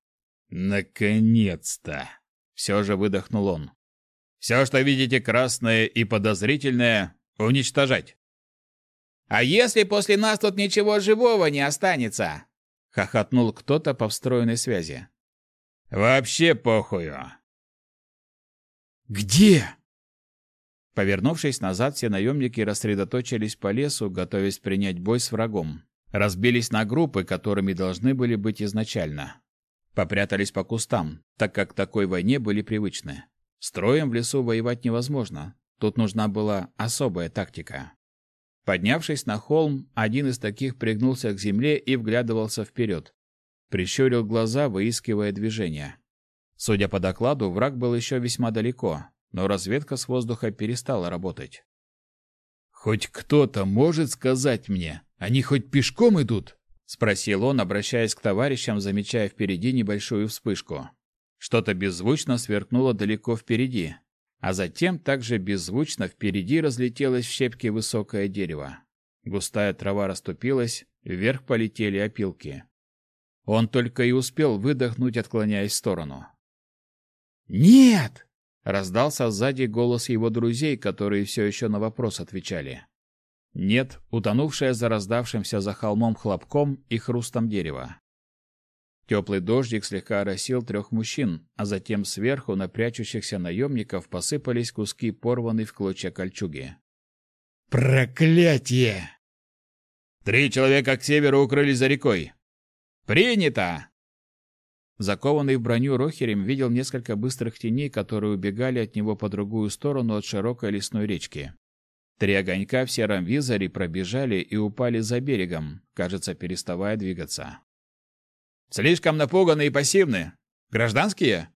«Наконец-то!» — все же выдохнул он. «Все, что видите красное и подозрительное, уничтожать!» «А если после нас тут ничего живого не останется?» — хохотнул кто-то по встроенной связи. Вообще похую. Где? Повернувшись назад, все наемники рассредоточились по лесу, готовясь принять бой с врагом. Разбились на группы, которыми должны были быть изначально. Попрятались по кустам, так как такой войне были привычны. Строем в лесу воевать невозможно. Тут нужна была особая тактика. Поднявшись на холм, один из таких пригнулся к земле и вглядывался вперед. Прищурил глаза, выискивая движение. Судя по докладу, враг был еще весьма далеко, но разведка с воздуха перестала работать. «Хоть кто-то может сказать мне, они хоть пешком идут?» — спросил он, обращаясь к товарищам, замечая впереди небольшую вспышку. Что-то беззвучно сверкнуло далеко впереди, а затем также беззвучно впереди разлетелось в щепки высокое дерево. Густая трава расступилась, вверх полетели опилки. Он только и успел выдохнуть, отклоняясь в сторону. «Нет!» — раздался сзади голос его друзей, которые все еще на вопрос отвечали. «Нет», утонувшая за раздавшимся за холмом хлопком и хрустом дерева. Теплый дождик слегка оросил трех мужчин, а затем сверху на прячущихся наемников посыпались куски порванной в клочья кольчуги. «Проклятие!» «Три человека к северу укрылись за рекой. «Принято!» Закованный в броню Рохерем видел несколько быстрых теней, которые убегали от него по другую сторону от широкой лесной речки. Три огонька в сером визоре пробежали и упали за берегом, кажется, переставая двигаться. «Слишком напуганы и пассивны. Гражданские?»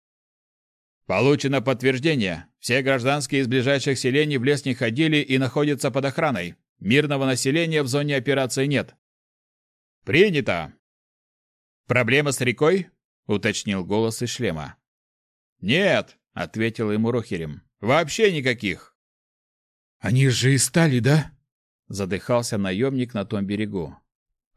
«Получено подтверждение. Все гражданские из ближайших селений в лес не ходили и находятся под охраной. Мирного населения в зоне операции нет». «Принято!» «Проблема с рекой?» — уточнил голос из шлема. «Нет», — ответил ему Рохерем. «Вообще никаких». «Они же и стали, да?» — задыхался наемник на том берегу.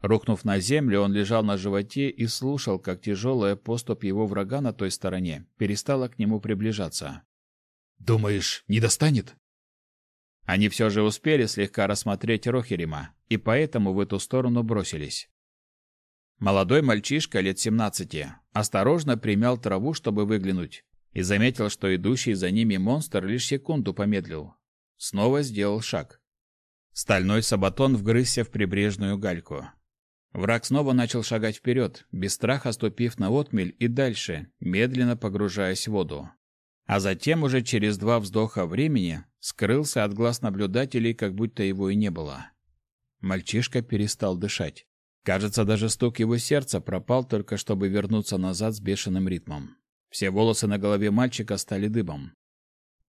Рухнув на землю, он лежал на животе и слушал, как тяжелая поступь его врага на той стороне перестала к нему приближаться. «Думаешь, не достанет?» Они все же успели слегка рассмотреть Рохерима, и поэтому в эту сторону бросились. Молодой мальчишка лет 17 осторожно примял траву, чтобы выглянуть, и заметил, что идущий за ними монстр лишь секунду помедлил. Снова сделал шаг. Стальной сабатон вгрызся в прибрежную гальку. Враг снова начал шагать вперед, без страха ступив на отмель и дальше, медленно погружаясь в воду. а затем уже через два вздоха времени скрылся от глаз наблюдателей, как будто его и не было. Мальчишка перестал дышать. Кажется, даже стук его сердца пропал только чтобы вернуться назад с бешеным ритмом. Все волосы на голове мальчика стали дыбом.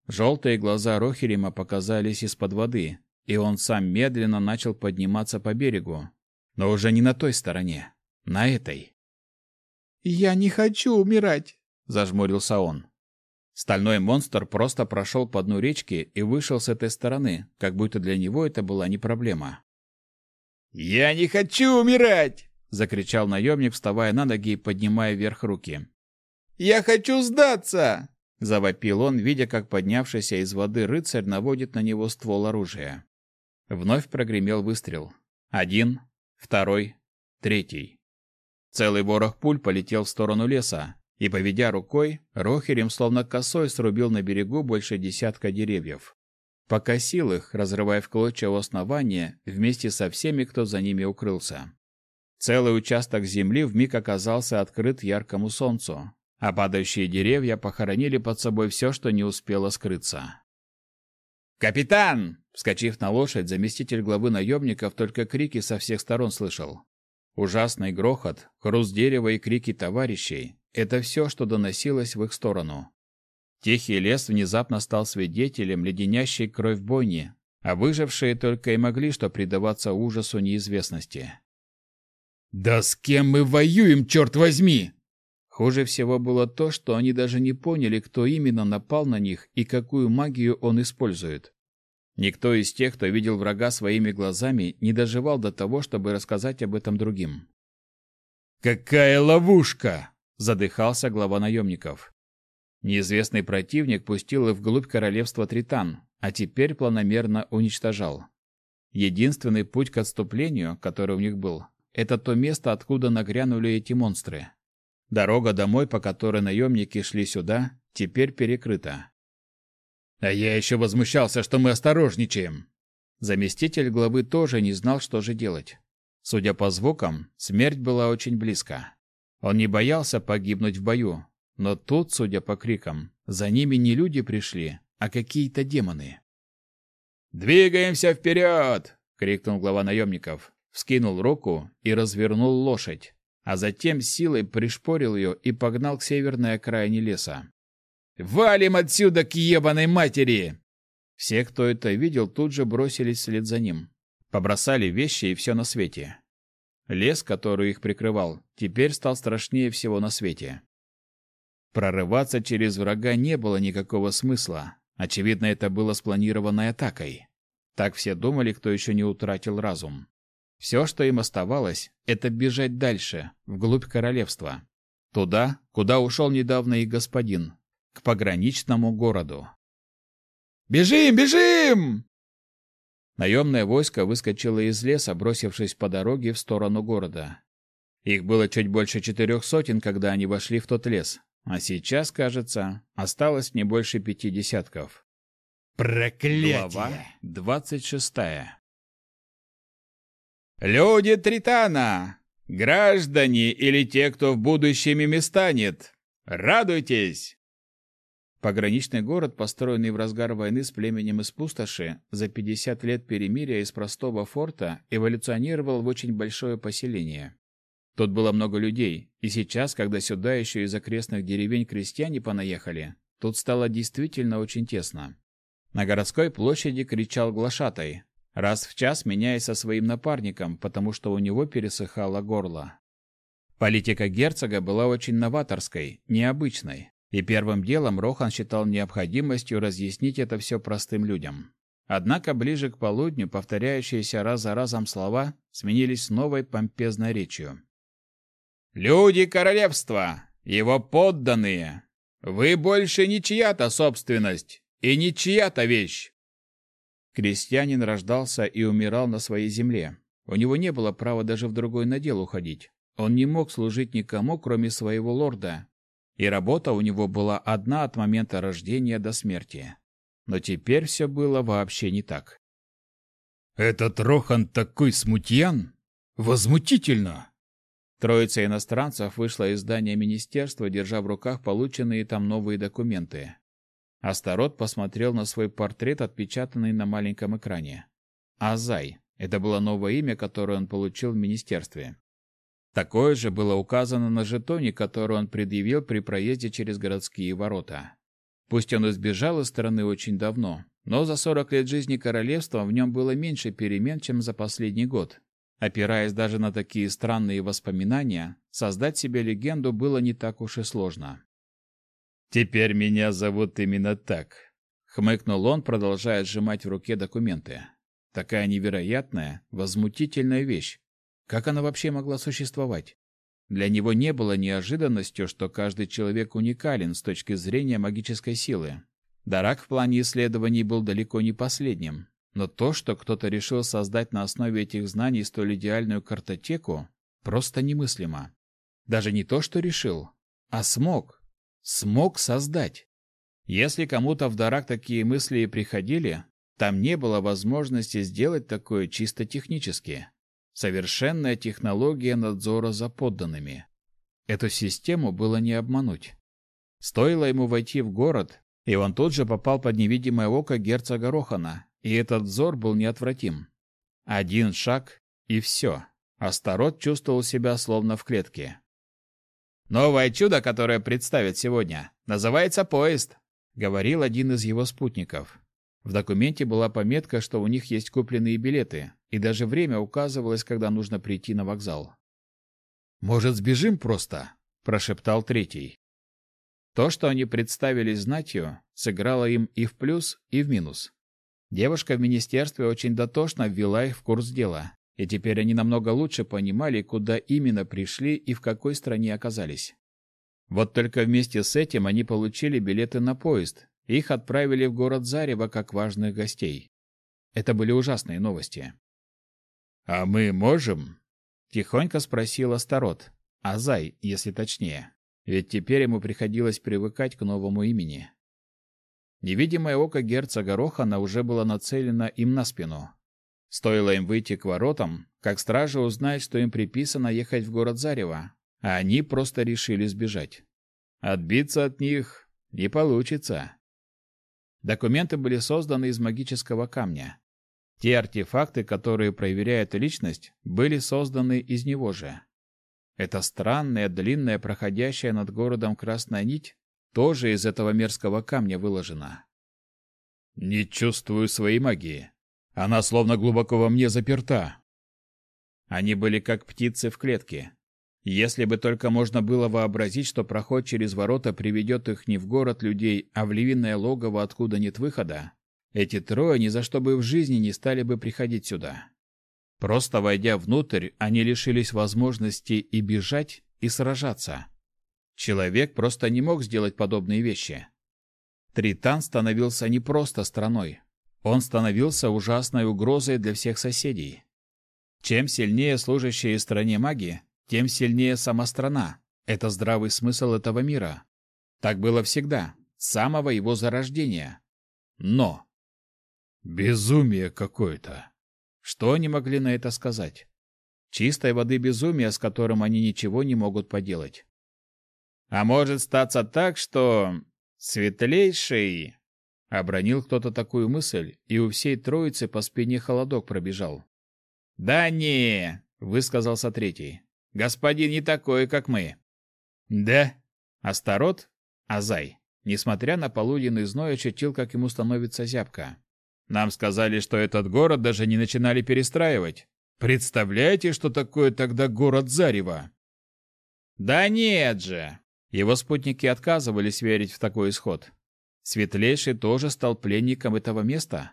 Желтые глаза Рохерима показались из-под воды, и он сам медленно начал подниматься по берегу, но уже не на той стороне, на этой. «Я не хочу умирать!» — зажмурился он. Стальной монстр просто прошел по дну речки и вышел с этой стороны, как будто для него это была не проблема. «Я не хочу умирать!» — закричал наемник, вставая на ноги и поднимая вверх руки. «Я хочу сдаться!» — завопил он, видя, как поднявшийся из воды рыцарь наводит на него ствол оружия. Вновь прогремел выстрел. Один, второй, третий. Целый ворох пуль полетел в сторону леса, и, поведя рукой, Рохерем словно косой срубил на берегу больше десятка деревьев. Покосил их, разрывая в клочья у основания, вместе со всеми, кто за ними укрылся. Целый участок земли вмиг оказался открыт яркому солнцу, а падающие деревья похоронили под собой все, что не успело скрыться. «Капитан!» Вскочив на лошадь, заместитель главы наемников только крики со всех сторон слышал. Ужасный грохот, хруст дерева и крики товарищей — это все, что доносилось в их сторону. Тихий лес внезапно стал свидетелем леденящей кровь бойни, а выжившие только и могли что предаваться ужасу неизвестности. «Да с кем мы воюем, черт возьми!» Хуже всего было то, что они даже не поняли, кто именно напал на них и какую магию он использует. Никто из тех, кто видел врага своими глазами, не доживал до того, чтобы рассказать об этом другим. «Какая ловушка!» – задыхался глава наемников. Неизвестный противник пустил их вглубь королевства Тритан, а теперь планомерно уничтожал. Единственный путь к отступлению, который у них был, это то место, откуда нагрянули эти монстры. Дорога домой, по которой наемники шли сюда, теперь перекрыта. А я еще возмущался, что мы осторожничаем. Заместитель главы тоже не знал, что же делать. Судя по звукам, смерть была очень близко. Он не боялся погибнуть в бою, но тут, судя по крикам, за ними не люди пришли, а какие-то демоны. «Двигаемся вперед!» — крикнул глава наемников, вскинул руку и развернул лошадь, а затем силой пришпорил ее и погнал к северной окраине леса. Валим отсюда к ебаной матери!» Все, кто это видел, тут же бросились вслед за ним. Побросали вещи и все на свете. Лес, который их прикрывал, теперь стал страшнее всего на свете. Прорываться через врага не было никакого смысла. Очевидно, это было спланированной атакой. Так все думали, кто еще не утратил разум. Все, что им оставалось, это бежать дальше, вглубь королевства. Туда, куда ушел недавно их господин, к пограничному городу. «Бежим, бежим!» Наемное войско выскочило из леса, бросившись по дороге в сторону города. Их было чуть больше четырех сотен, когда они вошли в тот лес, а сейчас, кажется, осталось не больше пяти десятков. Проклятие! Глава двадцать шестая. «Люди Тритана! Граждане или те, кто в будущем ими станет! Радуйтесь! Пограничный город, построенный в разгар войны с племенем из пустоши, за 50 лет перемирия из простого форта эволюционировал в очень большое поселение. Тут было много людей, и сейчас, когда сюда еще из окрестных деревень крестьяне понаехали, тут стало действительно очень тесно. На городской площади кричал глашатай, раз в час меняясь со своим напарником, потому что у него пересыхало горло. Политика герцога была очень новаторской, необычной. И первым делом Рохан считал необходимостью разъяснить это все простым людям. Однако ближе к полудню повторяющиеся раз за разом слова сменились новой помпезной речью. «Люди королевства, его подданные, вы больше не чья-то собственность и не чья-то вещь!» Крестьянин рождался и умирал на своей земле. У него не было права даже в другой надел уходить. Он не мог служить никому, кроме своего лорда, и работа у него была одна от момента рождения до смерти. Но теперь все было вообще не так. «Этот Рохан такой смутьян! Возмутительно!» Троица иностранцев вышла из здания министерства, держа в руках полученные там новые документы. Астарот посмотрел на свой портрет, отпечатанный на маленьком экране. Азай. Это было новое имя, которое он получил в министерстве. Такое же было указано на жетоне, который он предъявил при проезде через городские ворота. Пусть он избежал из страны очень давно, но за 40 лет жизни королевства в нем было меньше перемен, чем за последний год. Опираясь даже на такие странные воспоминания, создать себе легенду было не так уж и сложно. «Теперь меня зовут именно так», — хмыкнул он, продолжая сжимать в руке документы. Такая невероятная, возмутительная вещь. Как она вообще могла существовать? Для него не было неожиданностью, что каждый человек уникален с точки зрения магической силы. Дарак в плане исследований был далеко не последним. Но то, что кто-то решил создать на основе этих знаний столь идеальную картотеку, просто немыслимо. Даже не то, что решил, а смог. Смог создать. Если кому-то в Дарак такие мысли и приходили, там не было возможности сделать такое чисто технически. Совершенная технология надзора за подданными. Эту систему было не обмануть. Стоило ему войти в город, и он тут же попал под невидимое око герцога Рохана, и этот взор был неотвратим. Один шаг — и все. Астарот чувствовал себя словно в клетке. «Новое чудо, которое представят сегодня, называется поезд», — говорил один из его спутников. В документе была пометка, что у них есть купленные билеты, и даже время указывалось, когда нужно прийти на вокзал. «Может, сбежим просто?» – прошептал третий. То, что они представились знатью, сыграло им и в плюс, и в минус. Девушка в министерстве очень дотошно ввела их в курс дела, и теперь они намного лучше понимали, куда именно пришли и в какой стране оказались. Вот только вместе с этим они получили билеты на поезд, их отправили в город Зарево как важных гостей. Это были ужасные новости. «А мы можем?» — тихонько спросил Астарот. Азай, если точнее. Ведь теперь ему приходилось привыкать к новому имени. Невидимое око герцога Рохана уже было нацелено им на спину. Стоило им выйти к воротам, как стражи узнают, что им приписано ехать в город Зарево, а они просто решили сбежать. Отбиться от них не получится. Документы были созданы из магического камня. Те артефакты, которые проверяют личность, были созданы из него же. Эта странная, длинная, проходящая над городом красная нить тоже из этого мерзкого камня выложена. Не чувствую своей магии. Она словно глубоко во мне заперта. Они были как птицы в клетке. Если бы только можно было вообразить, что проход через ворота приведет их не в город людей, а в львиное логово, откуда нет выхода, эти трое ни за что бы в жизни не стали бы приходить сюда. Просто войдя внутрь, они лишились возможности и бежать, и сражаться. Человек просто не мог сделать подобные вещи. Тритан становился не просто страной. Он становился ужасной угрозой для всех соседей. Чем сильнее служащие стране маги, тем сильнее сама страна. Это здравый смысл этого мира. Так было всегда, с самого его зарождения. Но... Безумие какое-то. Что они могли на это сказать? Чистой воды безумие, с которым они ничего не могут поделать. А может статься так, что... Светлейший... Обронил кто-то такую мысль, и у всей троицы по спине холодок пробежал. «Да не!» — высказался третий. Господин не такой, как мы. Да? Астарот? Азай. Несмотря на полуденный зной, ощутил, как ему становится зябко. Нам сказали, что этот город даже не начинали перестраивать. Представляете, что такое тогда город Зарево? Да нет же. Его спутники отказывались верить в такой исход. Светлейший тоже стал пленником этого места.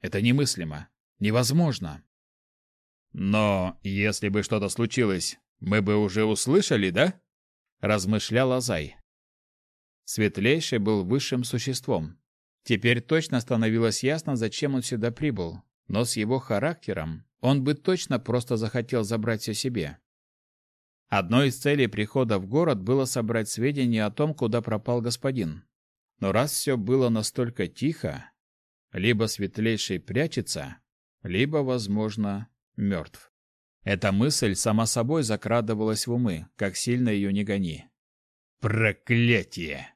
Это немыслимо, невозможно. Но если бы что-то случилось, мы бы уже услышали, да? размышлял Азай. Светлейший был высшим существом. Теперь точно становилось ясно, зачем он сюда прибыл, но с его характером он бы точно просто захотел забрать все себе. Одной из целей прихода в город было собрать сведения о том, куда пропал господин. Но раз все было настолько тихо, либо светлейший прячется, либо, возможно, мертв. Эта мысль сама собой закрадывалась в умы, как сильно ее не гони. Проклятие!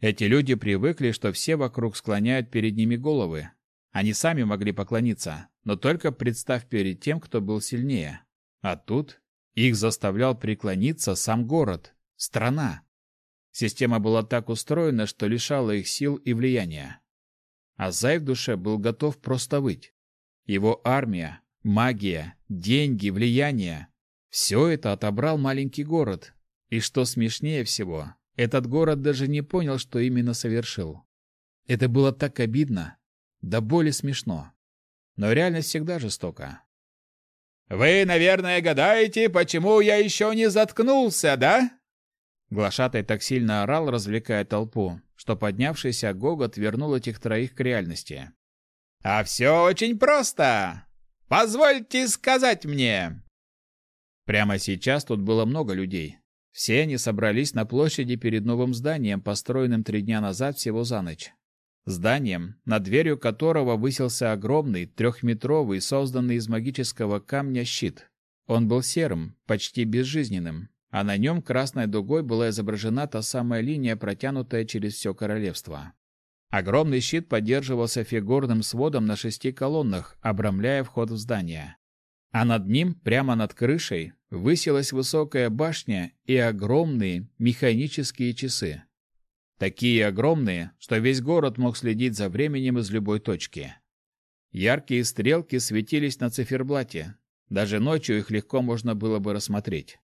Эти люди привыкли, что все вокруг склоняют перед ними головы. Они сами могли поклониться, но только представь перед тем, кто был сильнее. А тут их заставлял преклониться сам город, страна. Система была так устроена, что лишала их сил и влияния. А Зай в душе был готов просто выть. Его армия, магия, деньги, влияние – все это отобрал маленький город. И что смешнее всего, этот город даже не понял, что именно совершил. Это было так обидно, да боли смешно. Но реальность всегда жестока. «Вы, наверное, гадаете, почему я еще не заткнулся, да?» Глашатай так сильно орал, развлекая толпу, что поднявшийся гогот вернул этих троих к реальности. «А все очень просто! Позвольте сказать мне!» Прямо сейчас тут было много людей, все они собрались на площади перед новым зданием, построенным три дня назад всего за ночь. Зданием, над дверью которого высился огромный, трехметровый, созданный из магического камня щит. Он был серым, почти безжизненным, а на нем красной дугой была изображена та самая линия, протянутая через все королевство. Огромный щит поддерживался фигурным сводом на шести колоннах, обрамляя вход в здание. А над ним, прямо над крышей, высилась высокая башня и огромные механические часы. Такие огромные, что весь город мог следить за временем из любой точки. Яркие стрелки светились на циферблате. Даже ночью их легко можно было бы рассмотреть.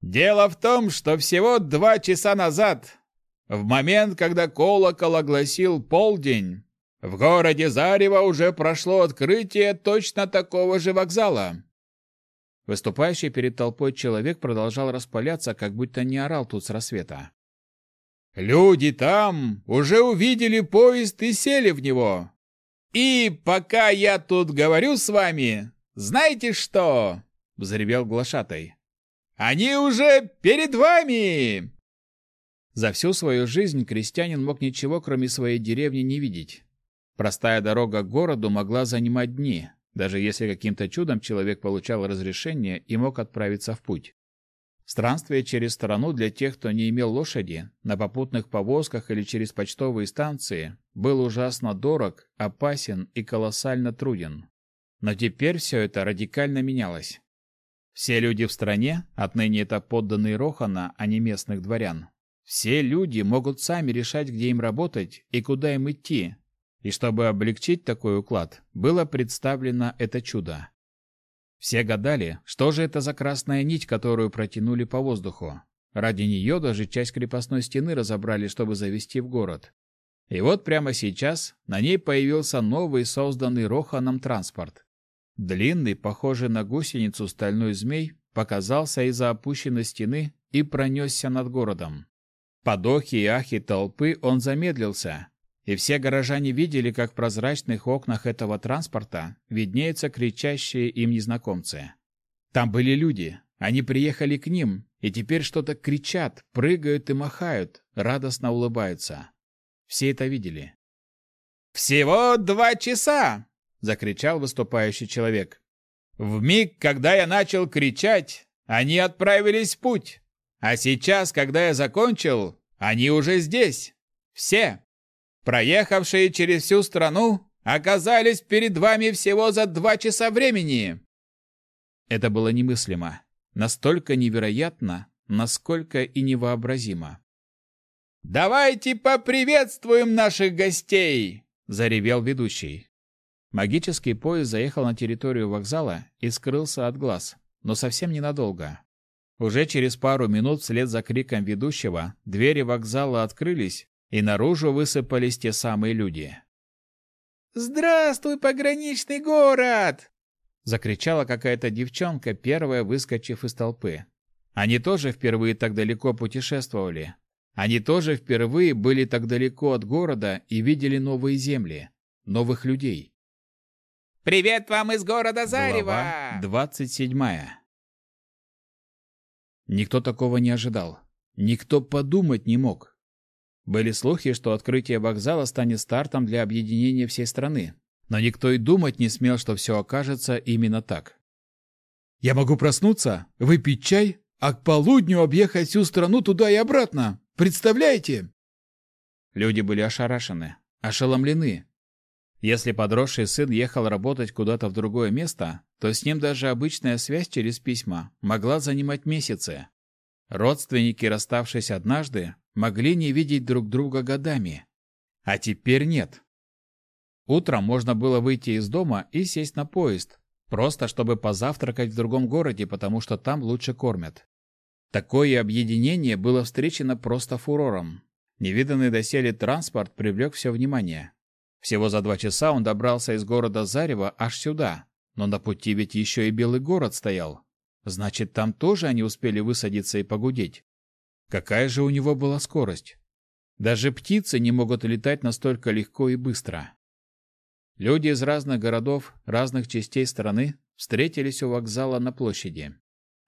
«Дело в том, что всего два часа назад, в момент, когда колокол огласил полдень, в городе Зарево уже прошло открытие точно такого же вокзала. Выступающий перед толпой человек продолжал распаляться, как будто не орал тут с рассвета. Люди там уже увидели поезд и сели в него. И пока я тут говорю с вами, знаете что? взревел глашатай. Они уже перед вами. За всю свою жизнь крестьянин мог ничего, кроме своей деревни, не видеть. Простая дорога к городу могла занимать дни, даже если каким-то чудом человек получал разрешение и мог отправиться в путь. Странствие через страну для тех, кто не имел лошади, на попутных повозках или через почтовые станции, был ужасно дорог, опасен и колоссально труден. Но теперь все это радикально менялось. Все люди в стране, отныне это подданные Рохана, а не местных дворян, все люди могут сами решать, где им работать и куда им идти, и чтобы облегчить такой уклад, было представлено это чудо. Все гадали, что же это за красная нить, которую протянули по воздуху. Ради нее даже часть крепостной стены разобрали, чтобы завести в город. И вот прямо сейчас на ней появился новый созданный Роханом транспорт. Длинный, похожий на гусеницу стальной змей, показался из-за опущенной стены и пронесся над городом. Под охи и ахи толпы он замедлился, и все горожане видели, как в прозрачных окнах этого транспорта виднеются кричащие им незнакомцы. Там были люди, они приехали к ним, и теперь что-то кричат, прыгают и махают, радостно улыбаются. Все это видели. «Всего два часа!» — закричал выступающий человек. «В миг, когда я начал кричать, они отправились в путь. А сейчас, когда я закончил, они уже здесь. Все!» проехавшие через всю страну, оказались перед вами всего за два часа времени. Это было немыслимо, настолько невероятно, насколько и невообразимо. Давайте поприветствуем наших гостей, заревел ведущий. Магический поезд заехал на территорию вокзала и скрылся от глаз, но совсем ненадолго. Уже через пару минут вслед за криком ведущего двери вокзала открылись, и наружу высыпались те самые люди. «Здравствуй, пограничный город!» Закричала какая-то девчонка, первая выскочив из толпы. Они тоже впервые так далеко путешествовали. Они тоже впервые были так далеко от города и видели новые земли, новых людей. «Привет вам из города Зарева!» Глава двадцать седьмая. Никто такого не ожидал. Никто подумать не мог. Были слухи, что открытие вокзала станет стартом для объединения всей страны, но никто и думать не смел, что все окажется именно так. «Я могу проснуться, выпить чай, а к полудню объехать всю страну туда и обратно. Представляете?» Люди были ошарашены, ошеломлены. Если подросший сын ехал работать куда-то в другое место, то с ним даже обычная связь через письма могла занимать месяцы. Родственники, расставшись однажды, могли не видеть друг друга годами. А теперь нет. Утром можно было выйти из дома и сесть на поезд, просто чтобы позавтракать в другом городе, потому что там лучше кормят. Такое объединение было встречено просто фурором. Невиданный доселе транспорт привлек все внимание. Всего за два часа он добрался из города Зарева аж сюда, но на пути ведь еще и Белый город стоял. Значит, там тоже они успели высадиться и погудеть. Какая же у него была скорость? Даже птицы не могут летать настолько легко и быстро. Люди из разных городов, разных частей страны встретились у вокзала на площади.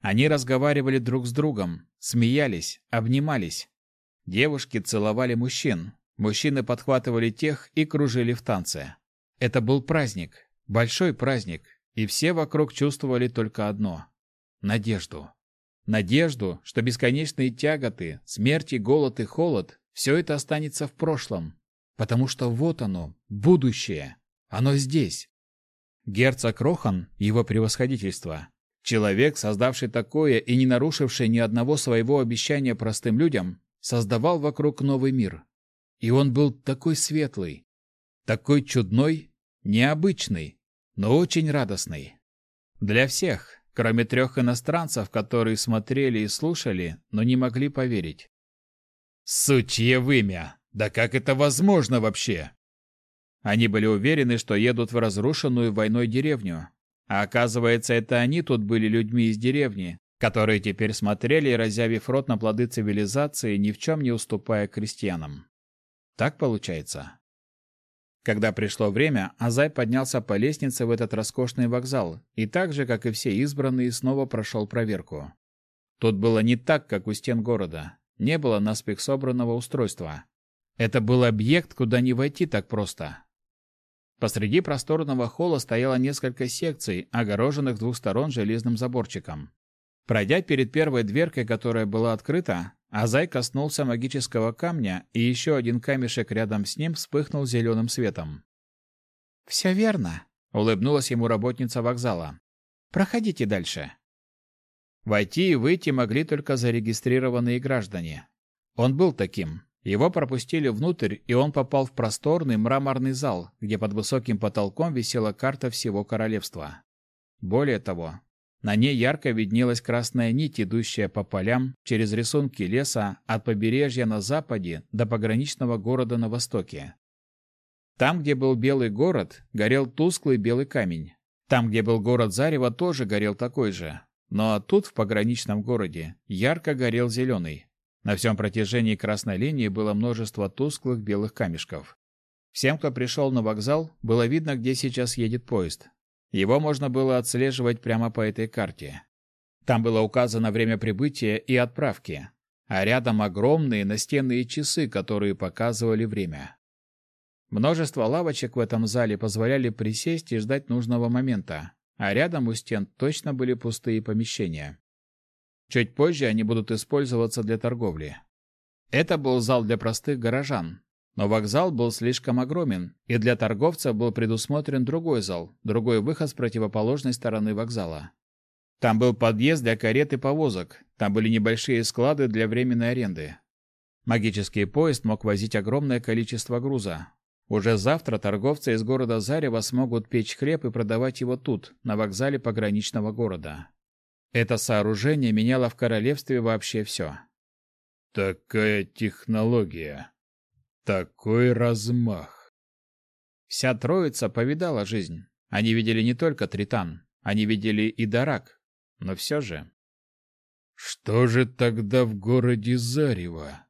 Они разговаривали друг с другом, смеялись, обнимались. Девушки целовали мужчин, мужчины подхватывали тех и кружили в танце. Это был праздник, большой праздник, и все вокруг чувствовали только одно — надежду. Надежду, что бесконечные тяготы, смерть и голод и холод — все это останется в прошлом, потому что вот оно, будущее, оно здесь. Герцог Рохан, его превосходительство, человек, создавший такое и не нарушивший ни одного своего обещания простым людям, создавал вокруг новый мир. И он был такой светлый, такой чудной, необычный, но очень радостный. Для всех, кроме трех иностранцев, которые смотрели и слушали, но не могли поверить. «Сучье вымя! Да как это возможно вообще?» Они были уверены, что едут в разрушенную войной деревню. А оказывается, это они тут были людьми из деревни, которые теперь смотрели, разявив рот на плоды цивилизации, ни в чем не уступая крестьянам. Так получается? Когда пришло время, Азай поднялся по лестнице в этот роскошный вокзал и так же, как и все избранные, снова прошел проверку. Тут было не так, как у стен города. Не было наспех собранного устройства. Это был объект, куда не войти так просто. Посреди просторного холла стояло несколько секций, огороженных с двух сторон железным заборчиком. Пройдя перед первой дверкой, которая была открыта, Азай коснулся магического камня, и еще один камешек рядом с ним вспыхнул зеленым светом. «Все верно», — улыбнулась ему работница вокзала. «Проходите дальше». Войти и выйти могли только зарегистрированные граждане. Он был таким. Его пропустили внутрь, и он попал в просторный мраморный зал, где под высоким потолком висела карта всего королевства. Более того, на ней ярко виднелась красная нить, идущая по полям через рисунки леса от побережья на западе до пограничного города на востоке. Там, где был белый город, горел тусклый белый камень. Там, где был город Зарево, тоже горел такой же. Но тут, в пограничном городе, ярко горел зеленый. На всем протяжении красной линии было множество тусклых белых камешков. Всем, кто пришел на вокзал, было видно, где сейчас едет поезд. Его можно было отслеживать прямо по этой карте. Там было указано время прибытия и отправки, а рядом огромные настенные часы, которые показывали время. Множество лавочек в этом зале позволяли присесть и ждать нужного момента, а рядом у стен точно были пустые помещения. Чуть позже они будут использоваться для торговли. Это был зал для простых горожан, но вокзал был слишком огромен, и для торговцев был предусмотрен другой зал, другой выход с противоположной стороны вокзала. Там был подъезд для карет и повозок, там были небольшие склады для временной аренды. Магический поезд мог возить огромное количество груза. Уже завтра торговцы из города Зарева смогут печь хлеб и продавать его тут, на вокзале пограничного города. Это сооружение меняло в королевстве вообще все. «Такая технология», такой размах. Вся троица повидала жизнь. Они видели не только Тритан, они видели и Дарак. Но все же... Что же тогда в городе Зарево?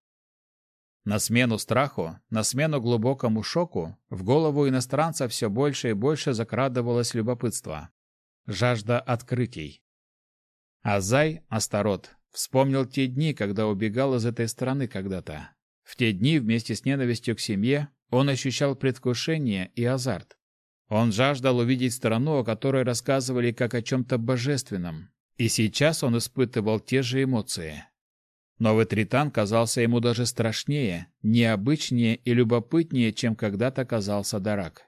На смену страху, на смену глубокому шоку, в голову иностранца все больше и больше закрадывалось любопытство. Жажда открытий. Азай, Астарот, вспомнил те дни, когда убегал из этой страны когда-то. В те дни вместе с ненавистью к семье он ощущал предвкушение и азарт. Он жаждал увидеть страну, о которой рассказывали как о чем-то божественном. И сейчас он испытывал те же эмоции. Новый Тритан казался ему даже страшнее, необычнее и любопытнее, чем когда-то казался Дарак.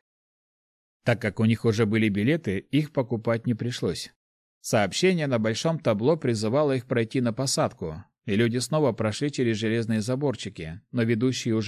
Так как у них уже были билеты, их покупать не пришлось. Сообщение на большом табло призывало их пройти на посадку, и люди снова прошли через железные заборчики, но ведущие уже